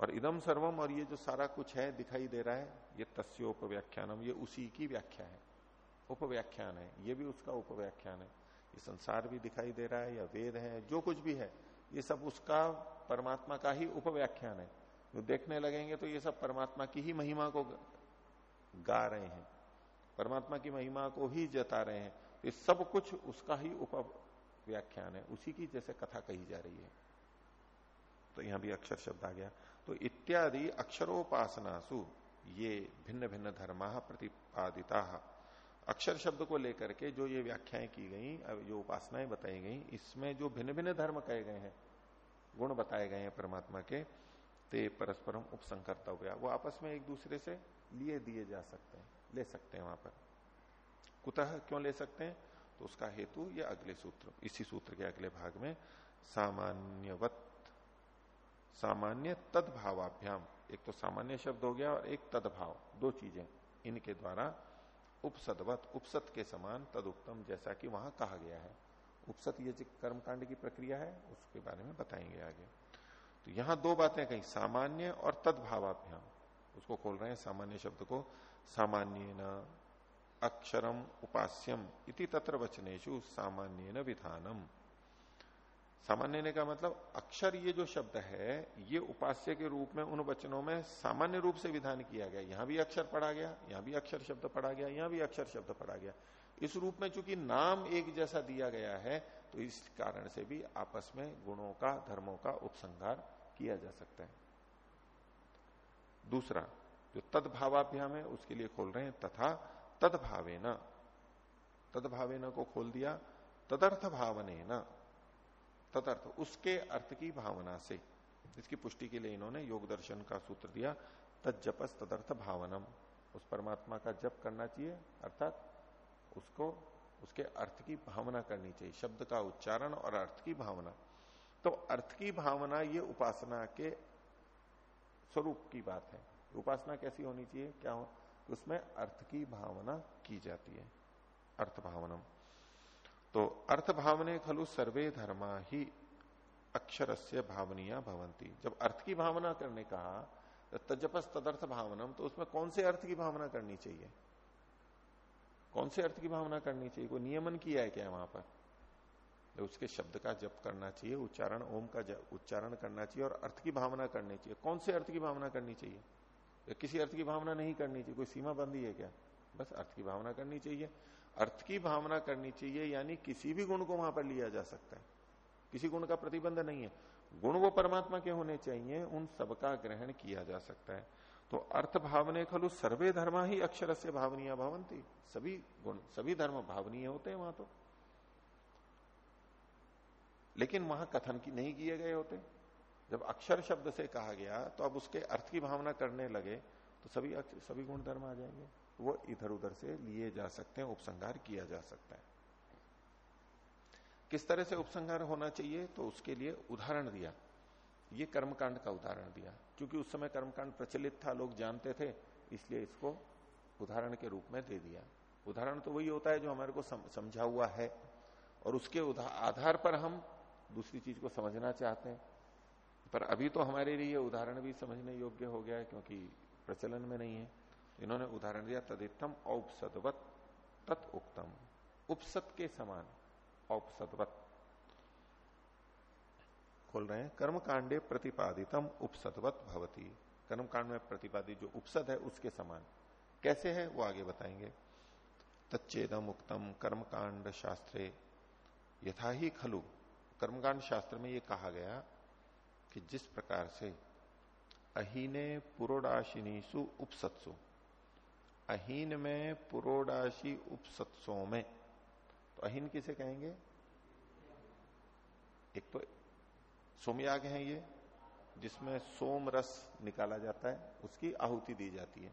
और इदम सर्वम, और ये जो सारा कुछ है, दिखाई दे रहा है, ये तस्ोप व्याख्यानम ये उसी की व्याख्या है। उपव्याख्यान है, ये भी उसका उपव्याख्यान है। ये संसार भी दिखाई दे रहा है, या वेद है, जो कुछ भी है, ये सब उसका, परमात्मा का ही उपव्याख्यान है। जो देखने लगेंगे तो ये सब परमात्मा की ही महिमा को गा रहे हैं। परमात्मा की महिमा को ही जता रहे हैं। ये सब कुछ उसका ही उप व्याख्यान है, उसी की जैसे कथा कही जा रही है। तो यहाँ भी अक्षर शब्द आ गया। तो इत्यादि अक्षरोपासनासु, ये भिन्न भिन्न धर्मा प्रतिपादिता। अक्षर शब्द को लेकर के जो ये व्याख्याएँ की गई जो उपासनाएँ बताई गई, इसमें जो भिन्न भिन्न धर्म कहे गए हैं, गुण बताए गए हैं परमात्मा के, ते परस्परम उपसंकर्तव्य। वो आपस में एक दूसरे से लिए दिए जा सकते हैं, ले सकते हैं वहाँ पर। कुतः क्यों ले सकते हैं? तो उसका हेतु ये अगले सूत्र, इसी सूत्र के अगले भाग में सामान्यवत, सामान्य तदभावाभ्याम। एक तो सामान्य शब्द हो गया और एक तदभाव, दो चीज़ें इनके द्वारा उपसदवत, उपसत के समान तदुक्तम जैसा कि वहाँ कहा गया है। उपसत ये कर्मकांड की प्रक्रिया है, उसके बारे में बताएँगे आगे। तो यहाँ दो बातें कही, सामान्य और तदभावाभ्याम। उसको खोल रहे हैं सामान्य शब्द को सामान्य न अक्षरम उपास्यम इति तत्र वचनेशु सामान्य विधानम। सामान्य ने का मतलब अक्षर ये जो शब्द है, ये उपास्य के रूप में उन वचनों में सामान्य रूप से विधान किया गया। यहाँ भी अक्षर पढ़ा गया, यहाँ भी अक्षर शब्द पढ़ा गया, यहाँ भी अक्षर शब्द पढ़ा गया। इस रूप में चूँकि नाम एक जैसा दिया गया है तो इस कारण से भी आपस में गुणों का, धर्मों का उपसंहार किया जा सकता है। दूसरा, जो तदभावाभ्याम है, उसके लिए खोल रहे हैं, तथा तदभावे न तदभावे न को खोल दिया तदर्थ भावने न तदर्थ, उसके अर्थ की भावना से इसकी पुष्टि के लिए इन्होंने योग दर्शन का सूत्र दिया तजपस तदर्थ भावनम। उस परमात्मा का जप करना चाहिए, अर्थात उसको, उसके अर्थ की भावना करनी चाहिए, शब्द का उच्चारण और अर्थ की भावना। तो अर्थ की भावना ये उपासना के स्वरूप की बात है। उपासना कैसी होनी चाहिए? क्या हो? उसमें अर्थ की भावना की जाती है, अर्थ भावनम। तो अर्थ भावने खलु सर्वे धर्मा ही अक्षर से भावनिया भवंती जब अर्थ की भावना करने कहा तजपस तदर्थ भावनम तो उसमें कौन से अर्थ की भावना करनी चाहिए? कौन से अर्थ की भावना करनी चाहिए? कोई नियमन किया है क्या वहाँ पर? तो उसके शब्द का जप करना चाहिए, उच्चारण, ओम का उच्चारण करना चाहिए और अर्थ की भावना करनी चाहिए। कौन से अर्थ की भावना करनी चाहिए? किसी अर्थ की भावना नहीं करनी चाहिए। कोई सीमा बंदी है क्या? बस अर्थ की भावना करनी चाहिए। अर्थ की भावना करनी चाहिए, यानी किसी भी गुण को वहाँ पर लिया जा सकता है। किसी गुण का प्रतिबंध नहीं है। गुण वो परमात्मा के होने चाहिए, उन सबका ग्रहण किया जा सकता है। तो अर्थ भावने खलु सर्वे धर्मा ही अक्षर से भावनीय भवंती। सभी गुण, सभी धर्म भावनीय होते हैं वहाँ तो। लेकिन वहाँ कथन की नहीं किए गए होते। जब अक्षर शब्द से कहा गया तो अब उसके अर्थ की भावना करने लगे तो सभी सभी गुण धर्म आ जाएँगे। वो इधर उधर से लिए जा सकते हैं, उपसंहार किया जा सकता है। किस तरह से उपसंहार होना चाहिए तो उसके लिए उदाहरण दिया। ये कर्मकांड का उदाहरण दिया। क्योंकि उस समय कर्मकांड प्रचलित था, लोग जानते थे, इसलिए इसको उदाहरण के रूप में दे दिया। उदाहरण तो वही होता है जो हमारे को समझा हुआ है। और उसके आधार पर हम दूसरी चीज़ को समझना चाहते हैं। पर अभी तो हमारे लिए उदाहरण भी समझने योग्य हो गया है क्योंकि प्रचलन में नहीं है। इन्होंने उदाहरण दिया तदितम औपसदवत, तत् उपसत के समान, औपसदवत। खोल रहे हैं कर्म कांडे प्रतिपादितम उपसदवत भवती। कर्म कांड में प्रतिपादित जो उपसद है, उसके समान। कैसे है, वो आगे बताएँगे। तच्चेदम उक्तम कर्म कांड शास्त्रे यथा ही खलु। कर्मकांड शास्त्र में ये कहा गया कि जिस प्रकार से अहीने पुरोडाशिनीसु उपसत्सु। अहीन में पुरोडाशी उपसत्सों में। तो अहीन किसे कहेंगे? एक तो सोमयाग है ये, जिसमें सोम रस निकाला जाता है, उसकी आहुति दी जाती है।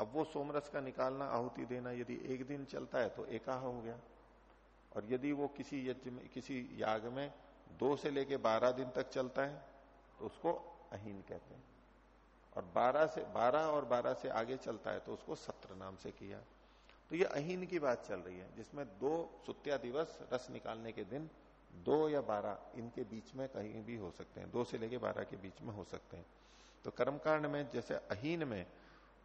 अब वो सोम रस का निकालना, आहुति देना यदि एक दिन चलता है तो एकाह हो गया। और यदि वो किसी यज्ञ में, किसी याग में दो से लेके बारह दिन तक चलता है तो उसको अहीन कहते हैं। और बारह से, बारह और बारह से आगे चलता है तो उसको सत्र नाम से किया। तो ये अहीन की बात चल रही है, जिसमें दो सुत्या दिवस रस निकालने के दिन, दो या बारह, इनके बीच में कहीं भी हो सकते हैं। दो से लेके बारह के बीच में हो सकते हैं। तो कर्मकांड में, जैसे अहीन में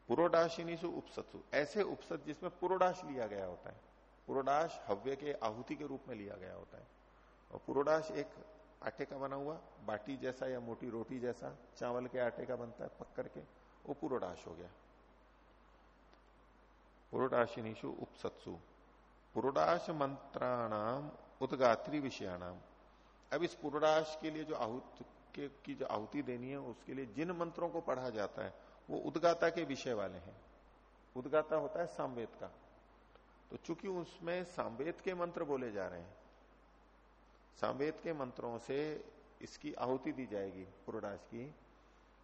पुरोडाशिनी से उपसत्सु, ऐसे उपसत जिसमें पुरोडाश लिया गया होता है। पुरोडाश हव्य के आहुति के रूप में लिया गया होता है। और पुरोडाश एक आटे का बना हुआ, बाटी जैसा या मोटी रोटी जैसा, चावल के आटे का बनता है पक करके, वो पुरोडाश हो गया। पुरोडाशिनीशु उपसत्सु। पुरोडाश मंत्राणाम उदगात्री विषयाणाम। अब इस पुरोडाश के लिए जो आहुत के, की जो आहुति देनी है, उसके लिए जिन मंत्रों को पढ़ा जाता है, वो उदगाता के विषय वाले हैं। उदगाता होता है सामवेद का। तो चूँकि उसमें सामवेद के मंत्र बोले जा रहे हैं सामवेद के मंत्रों से इसकी आहुति दी जाएगी पुरोडाश की।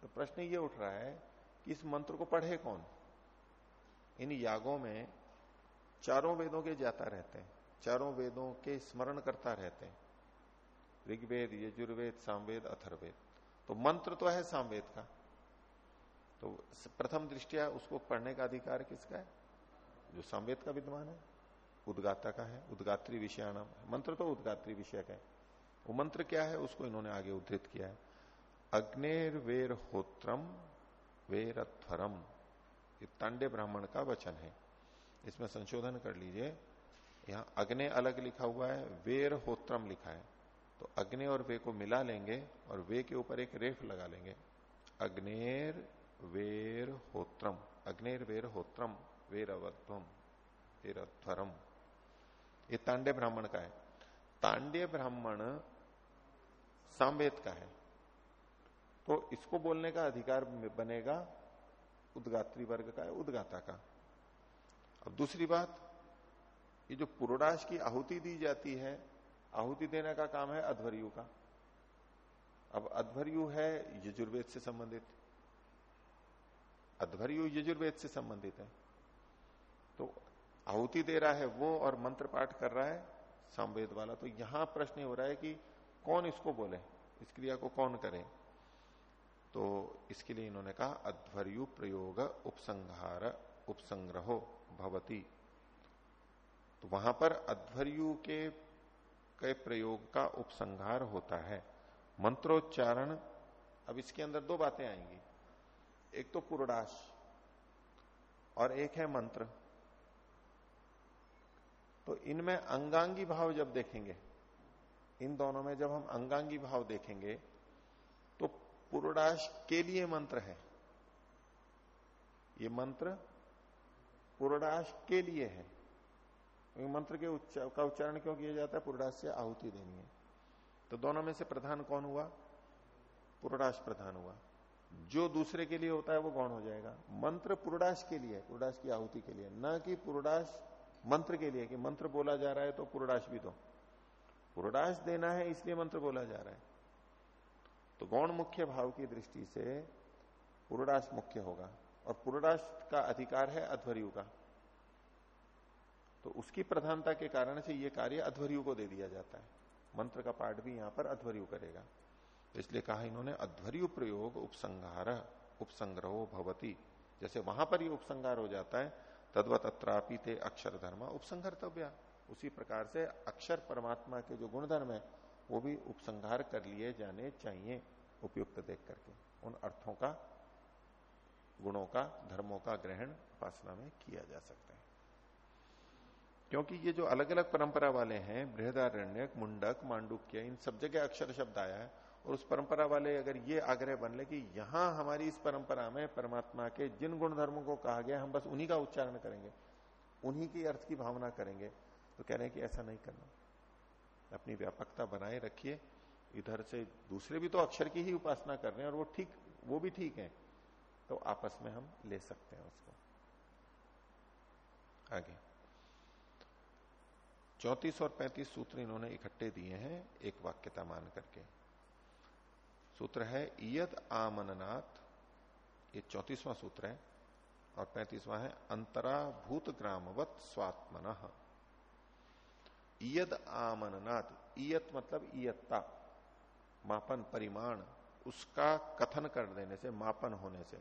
तो प्रश्न ये उठ रहा है कि इस मंत्र को पढ़े कौन? इन यागों में चारों वेदों के जाता रहते हैं, चारों वेदों के स्मरण करता रहते हैं। ऋग्वेद, यजुर्वेद सामवेद अथर्वेद तो मंत्र तो है सामवेद का। तो प्रथम दृष्टिया उसको पढ़ने का अधिकार किसका है? जो संवेद का विद्वान है। उदगाता का है, उदगात्री विषयाणाम मंत्र तो उदगात्री विषय है। वो मंत्र क्या है, उसको इन्होंने आगे उद्धृत किया है। अग्नेर वेर होत्रम वेरध्वरम ये तांडे ब्राह्मण का वचन है। इसमें संशोधन कर लीजिए। यहाँ अग्नि अलग लिखा हुआ है वेर होत्रम लिखा है। तो अग्नि और वे को मिला लेंगे और वे के ऊपर एक रेफ लगा लेंगे। अग्नेर वेर होत्रम अग्नेर वेर होत्रम वेरवत्वम वेरध्वरम ये तांडे ब्राह्मण का है। तांडे ब्राह्मण सांवेद का है। तो इसको बोलने का अधिकार बनेगा उदगात्री वर्ग का है उदगाता का। अब दूसरी बात, ये जो पुरोडाश की आहुति दी जाती है, आहुति देने का काम है अध्वर्यु का। अब अध्वर्यु है यजुर्वेद से संबंधित। अध्वर्यु यजुर्वेद से संबंधित है। तो आहुति दे रहा है, वो और मंत्र पाठ कर रहा है संवेद वाला। तो यहाँ प्रश्न हो रहा है कि कौन इसको बोले? इस क्रिया को कौन करे? तो इसके लिए इन्होंने कहा, अध्वर्यु प्रयोग उपसंहार उपसंग्रहो भवती। तो वहाँ पर अध्वर्यु के के प्रयोग का उपसंहार होता है। मंत्रोच्चारण, अब इसके अंदर दो बातें आएँगी। एक तो पुरडाश और एक है मंत्र। तो इनमें अंगांगी भाव जब देखेंगे, इन दोनों में जब हम अंगांगी भाव देखेंगे तो पुरडाश के लिए मंत्र है। ये मंत्र पुरडाश के लिए है। मंत्र के उच्चार का उच्चारण क्यों किया जाता है? पुरडाश से आहुति देनी है। तो दोनों में से प्रधान कौन हुआ? पुरडाश प्रधान हुआ। जो दूसरे के लिए होता है वो गौण हो जाएगा? मंत्र पुरडाश के लिए पुरडाश की आहुति के लिए। न कि पुरडाश मंत्र के लिए कि मंत्र बोला जा रहा है तो पुरडाश भी दो। पुरडाश देना है, इसलिए मंत्र बोला जा रहा है। तो गौण मुख्य भाव की दृष्टि से पुरडाश मुख्य होगा और पुरडाश का अधिकार है अध्वर्यु का। तो उसकी प्रधानता के कारण से यह कार्य अध्वर्यु को दे दिया जाता है। मंत्र का पाठ भी यहाँ पर अध्वर्यु करेगा। तो इसलिए कहा इन्होंने, अध्वर्यु प्रयोग उपसंहार, उपसंग्रह भवती। जैसे वहाँ पर ही उपसंहार हो जाता है तद्वत अत्रापि थे अक्षर धर्म उपसंहर्तव्या। उसी प्रकार से अक्षर परमात्मा के जो गुणधर्म है, वो भी उपसंहार कर लिए जाने चाहिए, उपयुक्त देख करके। उन अर्थों का, गुणों का, धर्मों का ग्रहण उपासना में किया जा सकता है। क्योंकि ये जो अलग अलग परंपरा वाले हैं बृहदारण्य मुंडक, मांडुक्य, इन सब जगह अक्षर शब्द आया है और उस परंपरा वाले अगर ये आग्रह बन ले कि यहाँ हमारी इस परंपरा में परमात्मा के जिन गुण धर्मों को कहा गया, हम बस उन्हीं का उच्चारण करेंगे, उन्हीं के अर्थ की भावना करेंगे तो कह रहे हैं कि ऐसा नहीं करना। अपनी व्यापकता बनाए रखिए। इधर से दूसरे भी तो अक्षर की ही उपासना कर रहे हैं और वो ठीक, वो भी ठीक है तो आपस में हम ले सकते हैं उसको। आगे। चौतीस और पैंतीस सूत्र इन्होंने इकट्ठे दिए हैं एक वाक्यता मान करके। सूत्र है ईयद आमननाथ ये चौतीसवां सूत्र है और पैंतीसवां है अंतरा भूत ग्रामवत स्वात्मन। ईयद आमननाथ ईयत मतलब ईयत्ता मापन, परिमाण, उसका कथन कर देने से, मापन होने से।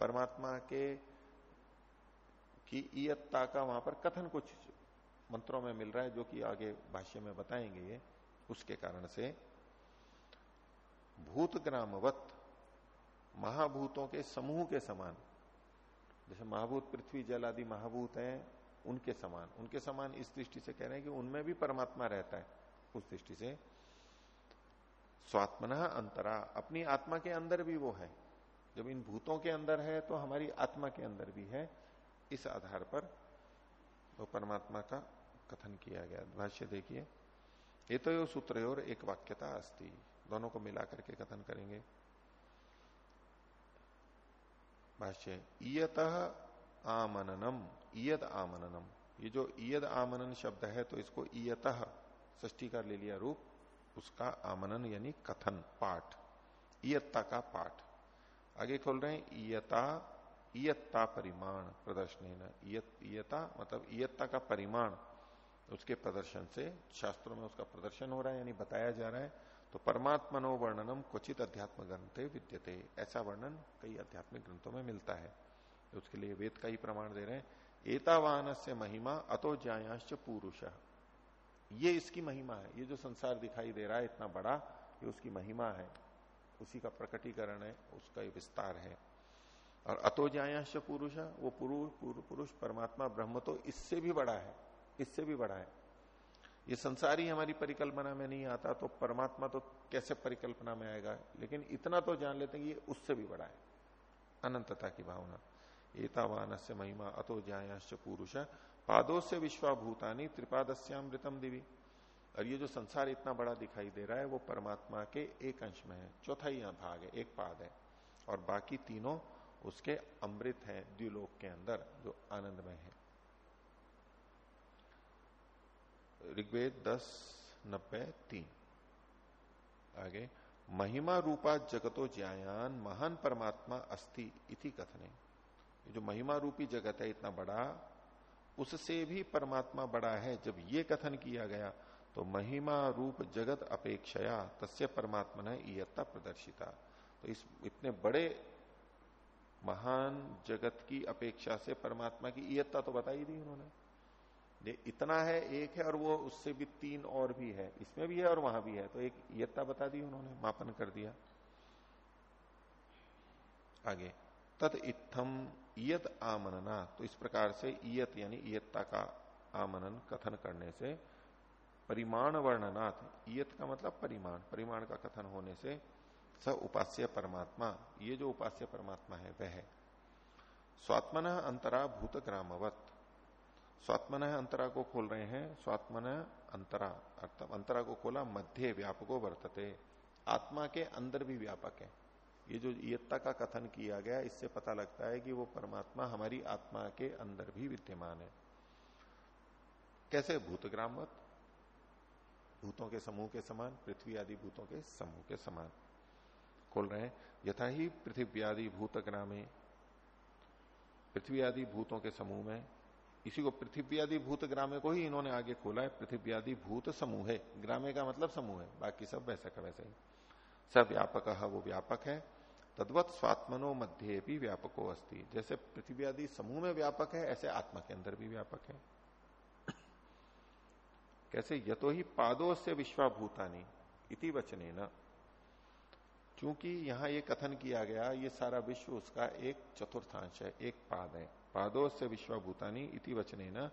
परमात्मा के की ईयत्ता का वहाँ पर कथन कुछ मंत्रों में मिल रहा है, जो कि आगे भाष्य में बताएँगे ये, उसके कारण से भूतग्रामवत, महाभूतों के समूह के समान। जैसे महाभूत, पृथ्वी, जल आदि महाभूत हैं, उनके समान। उनके समान इस दृष्टि से कह रहे हैं कि उनमें भी परमात्मा रहता है, उस दृष्टि से। स्वात्मना अंतरा, अपनी आत्मा के अंदर भी वो है। जब इन भूतों के अंदर है तो हमारी आत्मा के अंदर भी है। इस आधार पर वो परमात्मा का कथन किया गया। भाष्य देखिए। ये तो सूत्र और एक वाक्यता अस्ति। दोनों को मिला करके कथन करेंगे। भाष्य ईयत आमननम ईयद आमननम। ये जो ईयद आमनन शब्द है तो इसको ईयत ष्टी का ले लिया रूप, उसका आमनन यानी कथन, पाठ। ईयत्ता का पाठ। आगे खोल रहे हैं ईयता ईयत्ता परिमाण प्रदर्शन ईयता मतलब ईयत्ता का परिमाण। उसके प्रदर्शन से, शास्त्रों में उसका प्रदर्शन हो रहा है, यानी बताया जा रहा है तो परमात्मनो वर्णनम क्वचित अध्यात्म ग्रंथे विद्यते। ऐसा वर्णन कई आध्यात्मिक ग्रंथों में मिलता है। उसके लिए वेद का ही प्रमाण दे रहे हैं। एतावान से महिमा अतो ज्यायाश्च पुरुष। ये इसकी महिमा है। ये जो संसार दिखाई दे रहा है, इतना बड़ा, ये उसकी महिमा है। उसी का प्रकटीकरण है, उसका विस्तार है। और अतोजायाश पुरुष, वो पुरुष पुरुष, परमात्मा ब्रह्म तो इससे भी बड़ा है। इससे भी बड़ा है। ये संसार ही हमारी परिकल्पना में नहीं आता तो परमात्मा तो कैसे परिकल्पना में आएगा? लेकिन इतना तो जान लेते हैं कि ये उससे भी बड़ा है। अनंतता की भावना। एतावान से महिमा अतो ज्यायाश्च पुरुष। पादों से विश्वाभूतानी त्रिपादस्यामृतम दिवी। और ये जो संसार इतना बड़ा दिखाई दे रहा है, वो परमात्मा के एक अंश में है। चौथा ही भाग है, एक पाद है। और बाकी तीनों उसके अमृत है द्व्युलोक के अंदर, जो आनंद में है। ऋग्वेद दस, नब्बे, तीन। आगे, महिमा रूपा जगतो ज्यायान, महान परमात्मा अस्ति इति कथने। जो महिमा रूपी जगत है इतना बड़ा, उससे भी परमात्मा बड़ा है। जब ये कथन किया गया तो महिमा रूप जगत अपेक्षया तस्य परमात्मा ने इयत्ता प्रदर्शिता। तो इस, इतने बड़े महान जगत की अपेक्षा से परमात्मा की इयत्ता तो बताई दी उन्होंने। इतना है, एक है और वो उससे भी तीन और भी है। इसमें भी है और वहाँ भी है। तो एक इयत्ता बता दी उन्होंने, मापन कर दिया। आगे। तद इत्थम ईयत आमनना। तो इस प्रकार से ईयत यानी ईयत्ता का आमनन, कथन करने से परिमाण वर्णनाथ ईयत का मतलब परिमाण। परिमाण का कथन होने से स उपास्य परमात्मा। ये जो उपास्य परमात्मा है, वह स्वात्मन अंतरा भूत ग्रामवत स्वात्मन अंतरा को खोल रहे हैं। स्वात्मन अंतरा, अर्थात अंतरा को खोला, मध्य व्यापको वर्तते। आत्मा के अंदर भी व्यापक है। ये जो इयत्ता का कथन किया गया, इससे पता लगता है कि वो परमात्मा हमारी आत्मा के अंदर भी विद्यमान है। कैसे? भूतग्रामवत। भूतों के समूह के समान, पृथ्वी आदि भूतों के समूह के समान खोल रहे हैं। यथा ही पृथ्वी आदि भूत ग्रामे पृथ्वी आदि भूतों के समूह में इसी को पृथ्वी आदि भूत ग्रामे को ही इन्होंने आगे खोला है पृथ्वी आदि भूत समूह है। ग्रामे का मतलब समूह है, बाकी सब वैसा का वैसा ही। सब व्यापक है, वो व्यापक है। तद्वत स्वात्मनो मध्य भी व्यापको अस्ति। जैसे पृथ्वी आदि समूह में व्यापक है, ऐसे आत्मा के अंदर भी व्यापक है। कैसे? यतो ही पादो से विश्वाभूतानी इति वचने न क्योंकि यहाँ ये कथन किया गया, ये सारा विश्व उसका एक चतुर्थांश है, एक पाद है। पादो से विश्वभूतानी इति वचने न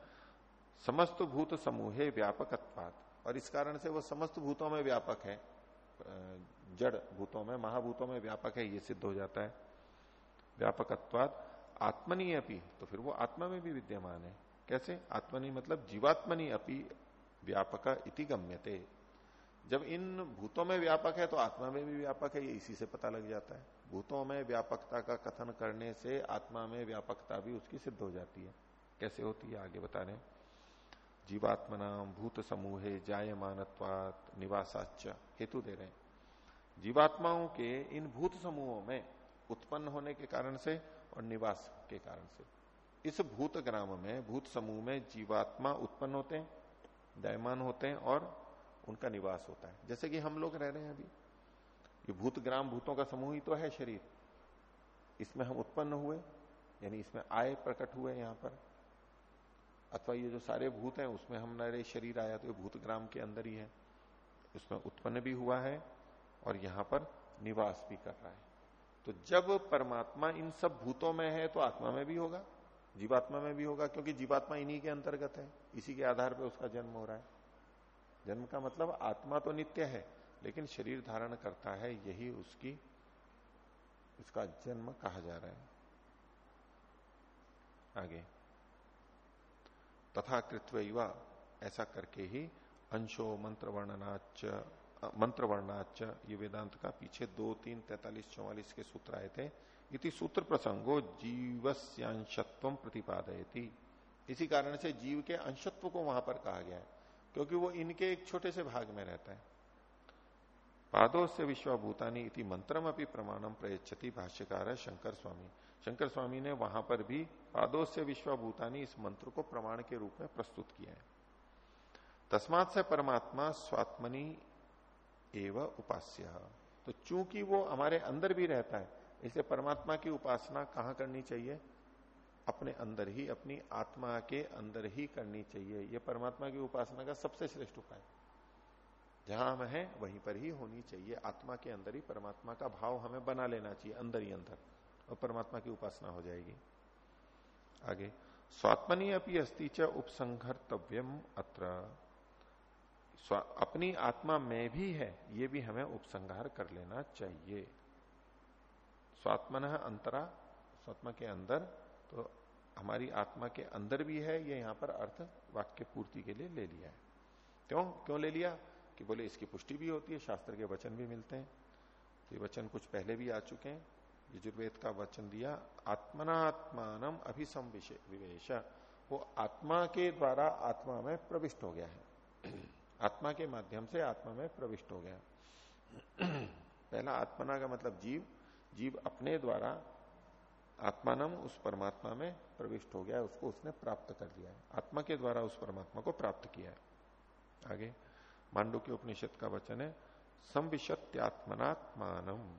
समस्त भूत समूहे व्यापकत्वात। और इस कारण से वो समस्त भूतों में व्यापक है। जड़ भूतों में, महाभूतों में व्यापक है, ये सिद्ध हो जाता है। व्यापकत्वात। आत्मनी अपी तो फिर वो आत्मा में भी विद्यमान है। कैसे? आत्मनी मतलब जीवात्मनी अपी व्यापक इति गम्यते। जब इन भूतों में व्यापक है तो आत्मा में भी व्यापक है, ये इसी से पता लग जाता है। भूतों में व्यापकता का कथन करने से आत्मा में व्यापकता भी उसकी सिद्ध हो जाती है। कैसे होती है? आगे बता रहे जीवात्मनाम भूत समूहे जायमानत्वात निवासाच हेतु दे रहे हैं। जीवात्माओं के इन भूत समूहों में उत्पन्न होने के कारण से और निवास के कारण से। इस भूत ग्राम में, भूत समूह में जीवात्मा उत्पन्न होते हैं, जायमान होते हैं और उनका निवास होता है। जैसे कि हम लोग रह रहे हैं अभी। ये भूत ग्राम भूतों का समूह ही तो है शरीर। इसमें हम उत्पन्न हुए, यानी इसमें आए प्रकट हुए यहाँ पर। अथवा ये जो सारे भूत हैं, उसमें हमारे शरीर आया तो ये भूत ग्राम के अंदर ही है। उसमें उत्पन्न भी हुआ है और यहाँ पर निवास भी कर रहा है। तो जब परमात्मा इन सब भूतों में है तो आत्मा में भी होगा, जीवात्मा में भी होगा, क्योंकि जीवात्मा इन्हीं के अंतर्गत है। इसी के आधार पर उसका जन्म हो रहा है। जन्म का मतलब आत्मा तो नित्य है लेकिन शरीर धारण करता है, यही उसकी, उसका जन्म कहा जा रहा है। आगे। तथा कृत्व ऐसा करके ही अंशो मंत्र वर्णनाच मंत्र वर्णाच ये वेदांत का पीछे दो, तीन, तैतालीस, चौवालीस के सूत्र आए थे। इति सूत्र प्रसंगो जीवस्यांशत्व प्रतिपादयती। इसी कारण से जीव के अंशत्व को वहाँ पर कहा गया है, क्योंकि वो इनके एक छोटे से भाग में रहता है। पादो से विश्वभूतानी इति मंत्रम अपनी प्रमाणम प्रयच्छति भाष्यकार है शंकर स्वामी शंकर स्वामी ने वहाँ पर भी पादो से विश्वभूतानी इस मंत्र को प्रमाण के रूप में प्रस्तुत किया है। तस्मात से परमात्मा स्वात्मनी एवं उपास्य। तो चूँकि वो हमारे अंदर भी रहता है इसलिए परमात्मा की उपासना कहाँ करनी चाहिए? अपने अंदर ही, अपनी आत्मा के अंदर ही करनी चाहिए। यह परमात्मा की उपासना का सबसे श्रेष्ठ उपाय। जहाँ हम हैं, वहीं पर ही होनी चाहिए। आत्मा के अंदर ही परमात्मा का भाव हमें बना लेना चाहिए, अंदर ही अंदर। और परमात्मा की उपासना हो जाएगी। आगे, स्वात्मनी अपनी अस्ति च उपसंहर्तव्यम अत्र। अपनी आत्मा में भी है, ये भी हमें उपसंहार कर लेना चाहिए। स्वात्मन अंतरा, स्वात्मा के अंदर तो हमारी आत्मा के अंदर भी है, ये यहाँ पर अर्थ वाक्य पूर्ति के लिए ले लिया है। क्यों? क्यों ले लिया? कि बोले, इसकी पुष्टि भी होती है, शास्त्र के वचन भी मिलते हैं। तो ये वचन कुछ पहले भी आ चुके हैं। यजुर्वेद का वचन दिया आत्मनात्मान अभिसम विवेश। वो आत्मा के द्वारा आत्मा में प्रविष्ट हो गया है। आत्मा के माध्यम से आत्मा में प्रविष्ट हो गया पहला, आत्मना का मतलब जीव। जीव अपने द्वारा आत्मानम उस परमात्मा में प्रविष्ट हो गया उसको उसने प्राप्त कर लिया है। आत्मा के द्वारा उस परमात्मा को प्राप्त किया है। आगे। मांडू के उपनिषद का वचन है, संविशत्यात्मनात्मानम।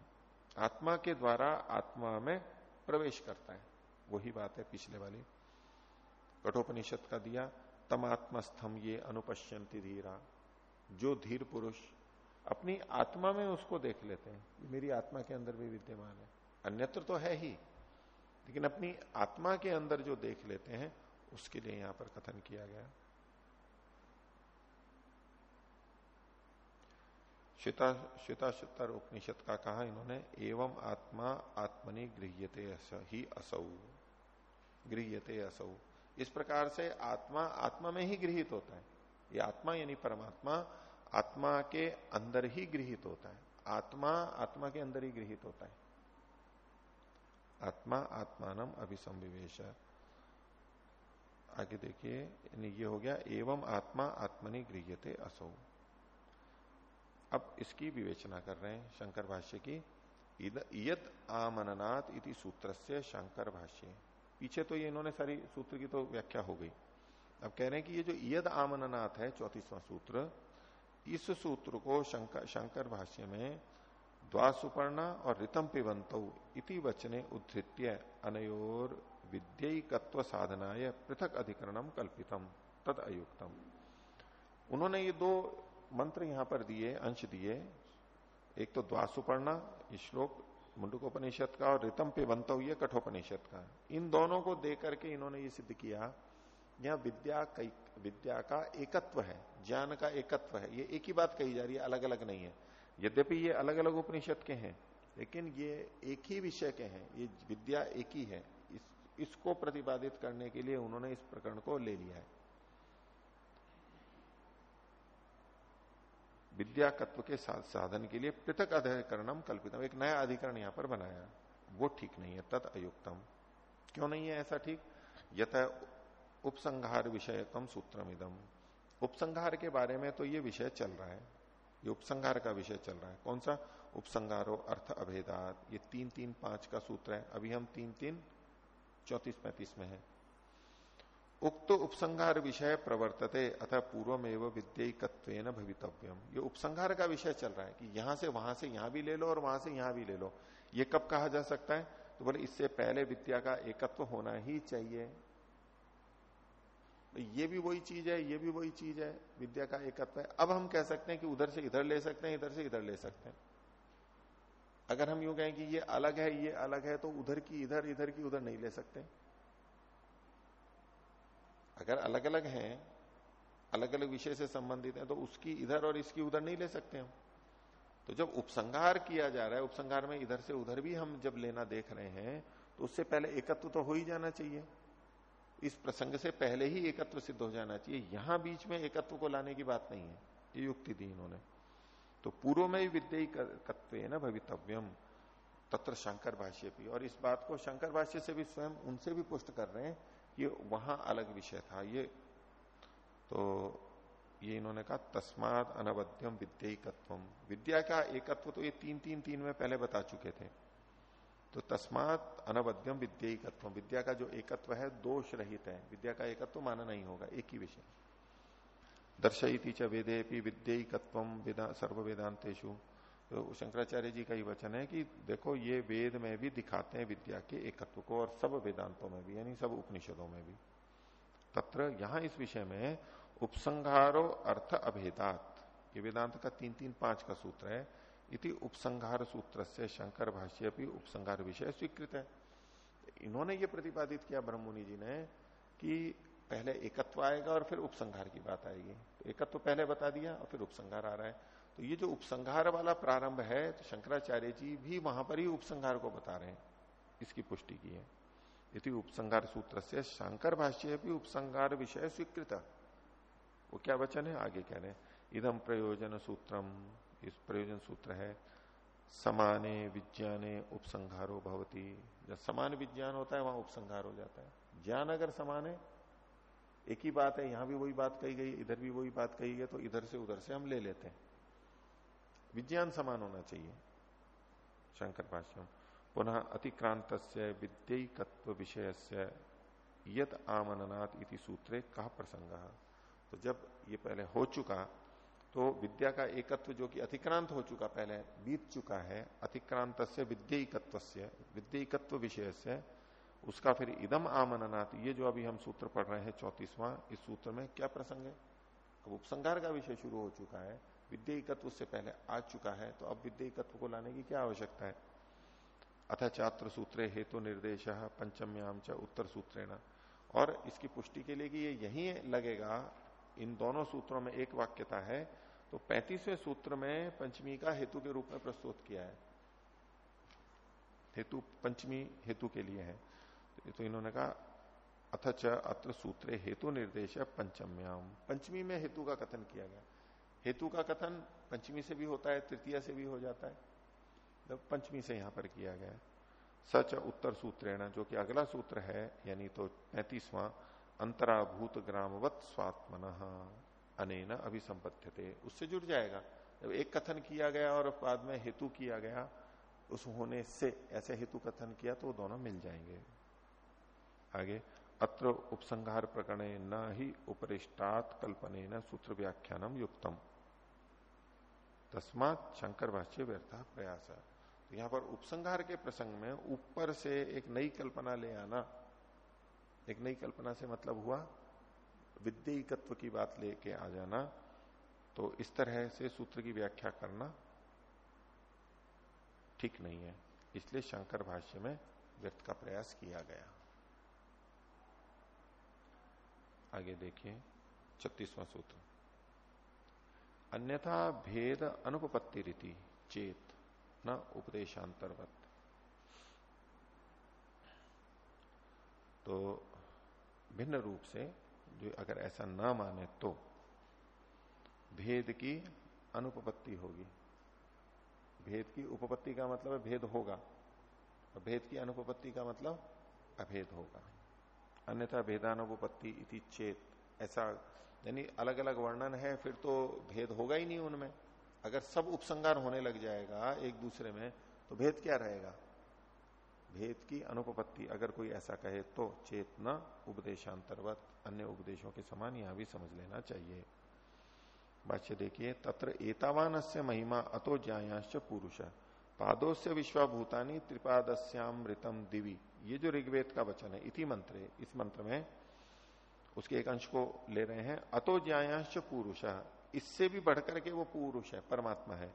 आत्मा के द्वारा आत्मा में प्रवेश करता है। वही बात है पिछले वाली। कठोपनिषद का दिया, तमात्मस्थम ये अनुपश्यंती धीरा। जो धीर पुरुष अपनी आत्मा में उसको देख लेते हैं। मेरी आत्मा के अंदर भी विद्यमान है। अन्यत्र तो है ही। लेकिन अपनी आत्मा के अंदर जो देख लेते हैं, उसके लिए यहाँ पर कथन किया गया। श्वेता उपनिषद का कहा इन्होंने, एवं आत्मा आत्मनि गृह्यते ही असौ। गृह्यते असौ। इस प्रकार से आत्मा आत्मा में ही गृहित होता है। ये आत्मा यानी परमात्मा, आत्मा के अंदर ही गृहित होता है। आत्मा आत्मा के अंदर ही गृहित होता है। आत्मा, आत्मानम अभिसंविवेश। आगे देखिए ये हो गया, एवं आत्मा, आत्मनि गृहते असो। अब इसकी विवेचना कर रहे हैं शंकर भाष्य की। यद आमननाथ इति सूत्र से शंकर भाष्य। पीछे तो ये इन्होंने सारी सूत्र की तो व्याख्या हो गई। अब कह रहे हैं कि ये जो यद आमननाथ है चौतीसवां सूत्र इस सूत्र को शंकर, शंकर भाष्य में द्वासुपर्णा और रितम पिबंत इति वचने उद्धृत्य अनयोर विद्यकत्व साधनाय पृथक अधिकरणम कल्पितम तद अयुक्तम उन्होंने ये दो मंत्र यहाँ पर दिए अंश दिए। एक तो द्वासुपर्णा श्लोक मुंडकोपनिषद का और रितम पे बनता हुई कठोपनिषद का। इन दोनों को दे करके इन्होंने ये सिद्ध किया यह विद्या कई विद्या का एकत्व है ज्ञान का एकत्व है। ये एक ही बात कही जा रही है अलग अलग नहीं है। यद्यपि ये अलग अलग उपनिषद के हैं लेकिन ये एक ही विषय के हैं ये विद्या एक ही है। इस, इसको प्रतिपादित करने के लिए उन्होंने इस प्रकरण को ले लिया है। विद्याकत्व के साधन के लिए पृथक अधिकरणम कल्पितम। एक नया अधिकरण यहाँ पर बनाया। वो ठीक नहीं है तद अयुक्तम। क्यों नहीं है ऐसा ठीक? यथ उपसंहार विषयकम सूत्रम इदम उपसंहार के बारे में तो ये विषय चल रहा है। ये उपसंहार का विषय चल रहा है। कौन सा? उपसंहारो अर्थ अभेदात। ये तीन तीन पाँच का सूत्र है। अभी हम तीन तीन चौतीस पैंतीस में है। उक्त उपसंहार विषय प्रवर्तते, अतः पूर्व में विद्यकत्व भवितव्यम। ये उपसंहार का विषय चल रहा है कि यहाँ से वहाँ से यहाँ भी ले लो और वहाँ से यहाँ भी ले लो। ये कब कहा जा सकता है? तो बोले, इससे पहले विद्या का एकत्व होना ही चाहिए। ये भी वही चीज़ है, ये भी वही चीज़ है, विद्या का एकत्व है। अब हम कह सकते हैं कि उधर से इधर ले सकते हैं, इधर से इधर ले सकते हैं। अगर हम यूँ कहें कि ये अलग है, ये अलग है तो उधर की इधर इधर की उधर नहीं ले सकते। अगर अलग अलग हैं अलग अलग विषय से संबंधित है तो उसकी इधर और इसकी उधर नहीं ले सकते हम। तो जब उपसंहार किया जा रहा है, उपसंहार में इधर से उधर भी हम जब लेना देख रहे हैं तो उससे पहले एकत्व तो हो ही जाना चाहिए। इस प्रसंग से पहले ही एकत्व सिद्ध हो जाना चाहिए। यहाँ बीच में एकत्व को लाने की बात नहीं है, ये युक्ति दी इन्होंने। तो पूर्व में ही विद्यकत्व न, भवितव्यम, तत्र शंकर भाष्य भी। और इस बात को शंकर भाष्य से भी स्वयं उनसे भी पुष्ट कर रहे हैं कि वहाँ अलग विषय था ये। तो ये इन्होंने कहा, तस्मात अनवध्यम विद्यकत्व। विद्या का एकत्व तो ये तीन तीन तीन में पहले बता चुके थे। तो तस्मात अनवध्यम विद्यकत्व। विद्या का जो एकत्व है, दोष रहित है। विद्या का एकत्व माना नहीं होगा, एक ही विषय। दर्शयती च वेदे विद्यकत्व सर्व वेदांतेशु तो शंकराचार्य जी का ही वचन है कि देखो, ये वेद में भी दिखाते हैं विद्या के एकत्व को, और सब वेदांतों में भी, यानी सब उपनिषदों में भी। तत्र यहाँ इस विषय में उपसंहारो अर्थ अभेदात। ये वेदांत का तीन तीन पाँच का सूत्र है। इति उपसंहार सूत्र से शंकर भाष्य भी उपसंहार विषय स्वीकृत है। इन्होंने ये प्रतिपादित किया ब्रह्ममुनि जी ने कि पहले एकत्व आएगा और फिर उपसंहार की बात आएगी। तो एकत्व पहले बता दिया और फिर उपसंहार आ रहा है। तो ये जो उपसंहार वाला प्रारंभ है तो शंकराचार्य जी भी वहाँ पर ही उपसंहार को बता रहे हैं। इसकी पुष्टि की है। यदि उपसंहार सूत्र से शंकर भाष्य भी उपसंहार विषय स्वीकृत। वो क्या वचन है? आगे कह रहे हैं इदम प्रयोजन सूत्रम इस प्रयोजन सूत्र है, समाने विज्ञाने उपसंहारो भवती। जब समान विज्ञान होता है, वहाँ उपसंहार हो जाता है। ज्ञान अगर समान है, एक ही बात है, यहाँ भी वही बात कही गई, इधर भी वही बात कही गई तो इधर से उधर से हम ले लेते हैं। विज्ञान समान होना चाहिए। शंकर भाष्यम, पुनः अतिक्रांत विद्यकत्व विषय से यद आमननाथ इति सूत्रे कहा प्रसंग। तो जब ये पहले हो चुका तो विद्या का एकत्व जो कि अतिक्रांत हो चुका, पहले बीत चुका है अतिक्रांत से विद्यकत्व से विद्यकत्व विषय से उसका फिर इदम आमननाथ ये जो अभी हम सूत्र पढ़ रहे हैं चौतीसवां, इस सूत्र में क्या प्रसंग है? अब उपसंगार का विषय शुरू हो चुका है विद्यकत्व उससे पहले आ चुका है तो अब विद्यकत्व को लाने की क्या आवश्यकता है? अथ चात्र सूत्रे हेतु निर्देश पंचम्याम च उत्तर सूत्रेण। और इसकी पुष्टि के लिए कि ये यही लगेगा, इन दोनों सूत्रों में एक वाक्यता है तो पैंतीसवें सूत्र में पंचमी का हेतु के रूप में प्रस्तुत किया है। हेतु, पंचमी हेतु के लिए है। तो इन्होंने कहा अथच अत्र सूत्रे हेतु निर्देश पंचम्याम पंचमी में हेतु का कथन किया गया। हेतु का कथन पंचमी से भी होता है, तृतीय से भी हो जाता है। तो पंचमी से यहाँ पर किया गया सच उत्तर सूत्रेण, जो कि अगला सूत्र है, यानी तो पैंतीसवां, अंतराभूत ग्रामवत स्वात्मन, अनेन अभिसंपत्ति उससे जुड़ जाएगा। जब एक कथन किया गया और बाद में हेतु किया गया, उस होने से ऐसे हेतु कथन किया तो दोनों मिल जाएँगे। आगे, अत्र उपसंहार प्रकरण न ही उपरिष्टात कल्पने न सूत्र व्याख्यानम युक्तम। तस्मात शंकर भाष्य व्यर्था प्रयास। तो यहाँ पर उपसंहार के प्रसंग में ऊपर से एक नई कल्पना ले आना। एक नई कल्पना से मतलब हुआ विद्यकत्व की बात लेके आ जाना। तो इस तरह से सूत्र की व्याख्या करना ठीक नहीं है। इसलिए शंकर भाष्य में व्यर्थ का प्रयास किया गया। आगे देखिए, छत्तीसवां सूत्र। अन्यथा भेद अनुपत्ति रीति, चेत, न उपदेशांतर्गत तो भिन्न रूप से जो अगर ऐसा न माने तो भेद की अनुपपत्ति होगी। भेद की उपपत्ति का मतलब है भेद होगा, और भेद की अनुपपत्ति का मतलब अभेद होगा। अन्यथा भेदानुपत्ति इति चेत, ऐसा यानी अलग अलग वर्णन है, फिर तो भेद होगा ही नहीं उनमें। अगर सब उपसंगार होने लग जाएगा एक दूसरे में तो भेद क्या रहेगा? भेद की अनुपपत्ति, अगर कोई ऐसा कहे तो चेतना उपदेशांतर्गत अन्य उपदेशों के समान यहाँ भी समझ लेना चाहिए। भाष्य देखिए, तत्र एतावान से महिमा अतो ज्यायांश पुरुष पादों से विश्वाभूतानी त्रिपादस्यामृतम दिवी। ये जो ऋग्वेद का वचन है, इति मंत्र, इस मंत्र में उसके एक अंश को ले रहे हैं, अतो ज्यायांश पुरुष। इससे भी बढ़कर के वो पुरुष है, परमात्मा है।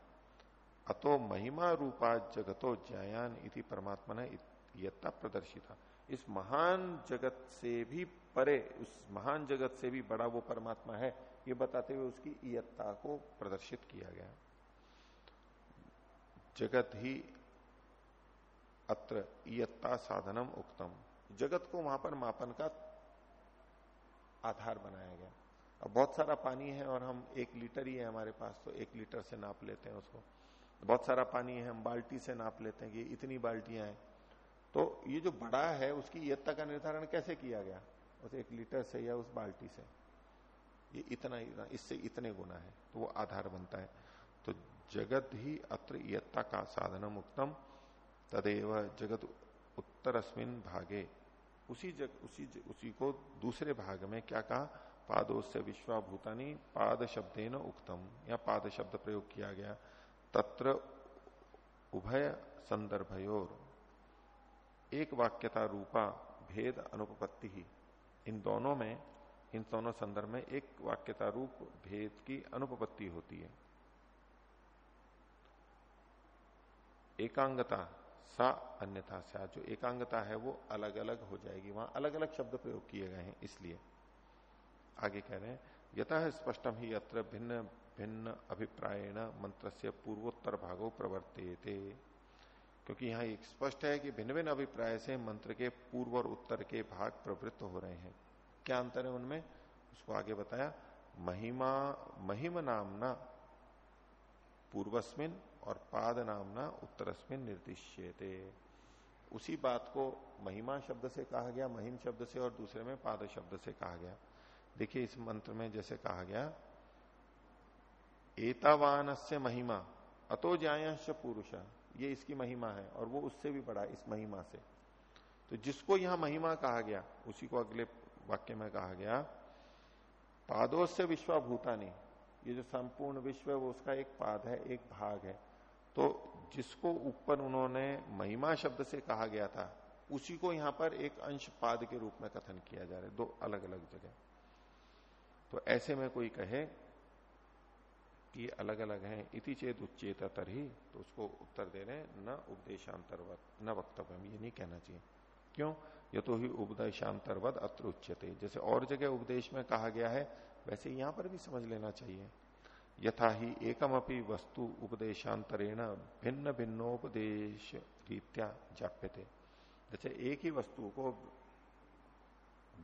अतो महिमा रूपा जगतो ज्यायान इति परमात्मा ने यत्ता प्रदर्शिता। इस महान जगत से भी परे, उस महान जगत से भी बड़ा वो परमात्मा है, ये बताते हुए उसकी इयत्ता को प्रदर्शित किया गया। जगत ही अत्र इयत्ता साधनम उक्तम। जगत को वहाँ पर मापन का आधार बनाया गया। अब बहुत सारा पानी है और हम एक लीटर ही है हमारे पास तो एक लीटर से नाप लेते हैं उसको। बहुत सारा पानी है, हम बाल्टी से नाप लेते हैं कि इतनी बाल्टियाँ हैं। तो ये जो बड़ा है, उसकी इयत्ता का निर्धारण कैसे किया गया? उस एक लीटर से या उस बाल्टी से? ये इतना इतना इससे इतने गुना है तो वो आधार बनता है। तो जगत ही अत्र इयत्ता का साधनम उत्तम तदेव जगत उत्तरस्मिन भागे। उसी जग उसी जग, उसी को दूसरे भाग में क्या कहा? पादों से विश्वाभूतानी पाद शब्देन उक्तम या पाद शब्द प्रयोग किया गया। तत्र उभय संदर्भयोर। एक वाक्यता रूपा भेद अनुपपत्ति ही। इन दोनों में इन दोनों संदर्भ में एक वाक्यता रूप भेद की अनुपपत्ति होती है। एकांगता सा अन्यथा सा जो एकांगता है वो अलग अलग हो जाएगी। वहाँ अलग अलग शब्द प्रयोग किए गए हैं, इसलिए। आगे कह रहे हैं यथा स्पष्टम ही अत्र भिन्न भिन्न अभिप्रायण मंत्र से पूर्वोत्तर भागो प्रवर्ते क्योंकि यहाँ एक स्पष्ट है कि भिन्न भिन्न अभिप्राय से मंत्र के पूर्व और उत्तर के भाग प्रवृत्त हो रहे हैं। क्या अंतर है उनमें? उसको आगे बताया, महिमा, महिम नामना पूर्वस्मिन और पाद नामना उत्तरस्मिन निर्दिश्यते। उसी बात को महिमा शब्द से कहा गया, महिम शब्द से और दूसरे में पाद शब्द से कहा गया। देखिए इस मंत्र में जैसे कहा गया एतावान से महिमा, अतो जायांश पुरुष। ये इसकी महिमा है और वो उससे भी बड़ा इस महिमा से। तो जिसको यहाँ महिमा कहा गया, उसी को अगले वाक्य में कहा गया पादों से विश्वाभूतानी। ये जो संपूर्ण विश्व है, वो उसका एक पाद है, एक भाग है। तो जिसको ऊपर उन्होंने महिमा शब्द से कहा गया था, उसी को यहाँ पर एक अंश पाद के रूप में कथन किया जा रहा है, दो अलग अलग जगह। तो ऐसे में कोई कहे ये अलग अलग हैं, इति चेत उच्चेत ही तो उसको उत्तर दे रहे हैं, न उपदेशांतर्वत, न वक्तव्य ये नहीं कहना चाहिए। क्यों? ये तो ही उपदेशांतर्वत अत्र उच्चते जैसे और जगह उपदेश में कहा गया है, वैसे यहाँ पर भी समझ लेना चाहिए। यथा ही एकम अपनी वस्तु उपदेशांतरेण भिन्न भिन्नोपदेश रीत्या जाप्यते। जैसे एक ही वस्तु को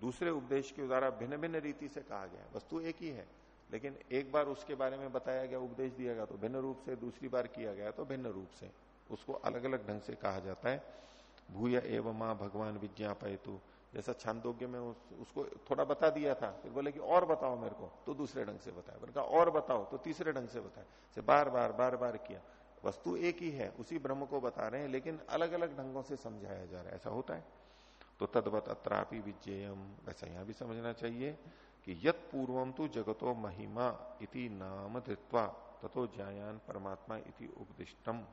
दूसरे उपदेश के द्वारा भिन्न भिन्न रीति से कहा गया वस्तु एक ही है, लेकिन एक बार उसके बारे में बताया गया, उपदेश दिया गया तो भिन्न रूप से दूसरी बार किया गया तो भिन्न रूप से। उसको अलग अलग ढंग से कहा जाता है। भूय एवं माँ भगवान विज्ञापयतु। जैसा छांदोग्य में उस, उसको थोड़ा बता दिया था फिर बोले कि और बताओ मेरे को तो दूसरे ढंग से बताया। मैंने कहा और बताओ तो तीसरे ढंग से बताया। से बार बार बार बार किया। वस्तु एक ही है उसी ब्रह्म को बता रहे हैं लेकिन अलग अलग ढंगों से समझाया जा रहा है। ऐसा होता है? तो तदवत अत्रापि विजयम वैसा यहाँ भी समझना चाहिए कि यत पूर्वम तो जगतो महिमा इति नाम धृत्वा तथो ज्यायान परमात्मा इति उपदिष्टम।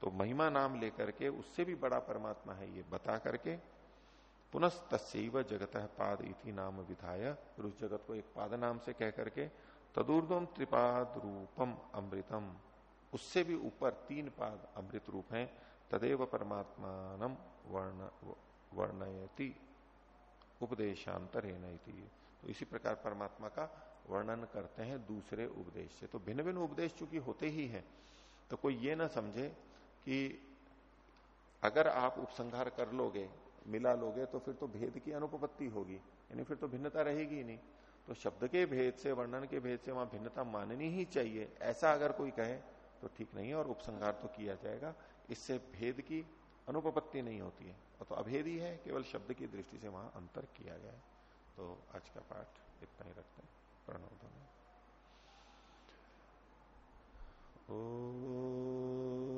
तो महिमा नाम लेकर के उससे भी बड़ा परमात्मा है ये बता करके पुनः तस्व जगत पाद इति नाम विधाय। उस जगत को एक पाद नाम से कह करके तदुर्दम त्रिपाद रूपम अमृतम। उससे भी ऊपर तीन पाद अमृत रूप हैं। तदेव परमात्मान वर्ण, वर्णयति। उपदेशांतर तो इसी प्रकार परमात्मा का वर्णन करते हैं दूसरे उपदेश से। तो भिन्न भिन्न उपदेश चूँकि होते ही हैं तो कोई ये ना समझे कि अगर आप उपसंहार कर लोगे मिला लोगे तो फिर तो भेद की अनुपपत्ति होगी, यानी फिर तो भिन्नता रहेगी नहीं। तो शब्द के भेद से, वर्णन के भेद से वहाँ भिन्नता माननी ही चाहिए। ऐसा अगर कोई कहे तो ठीक नहीं है और उपसंहार तो किया जाएगा। इससे भेद की अनुपपत्ति नहीं होती है। तो अभेद ही है, केवल शब्द की दृष्टि से वहाँ अंतर किया गया है। तो आज का पाठ इतना ही रखते हैं। प्रणव ओ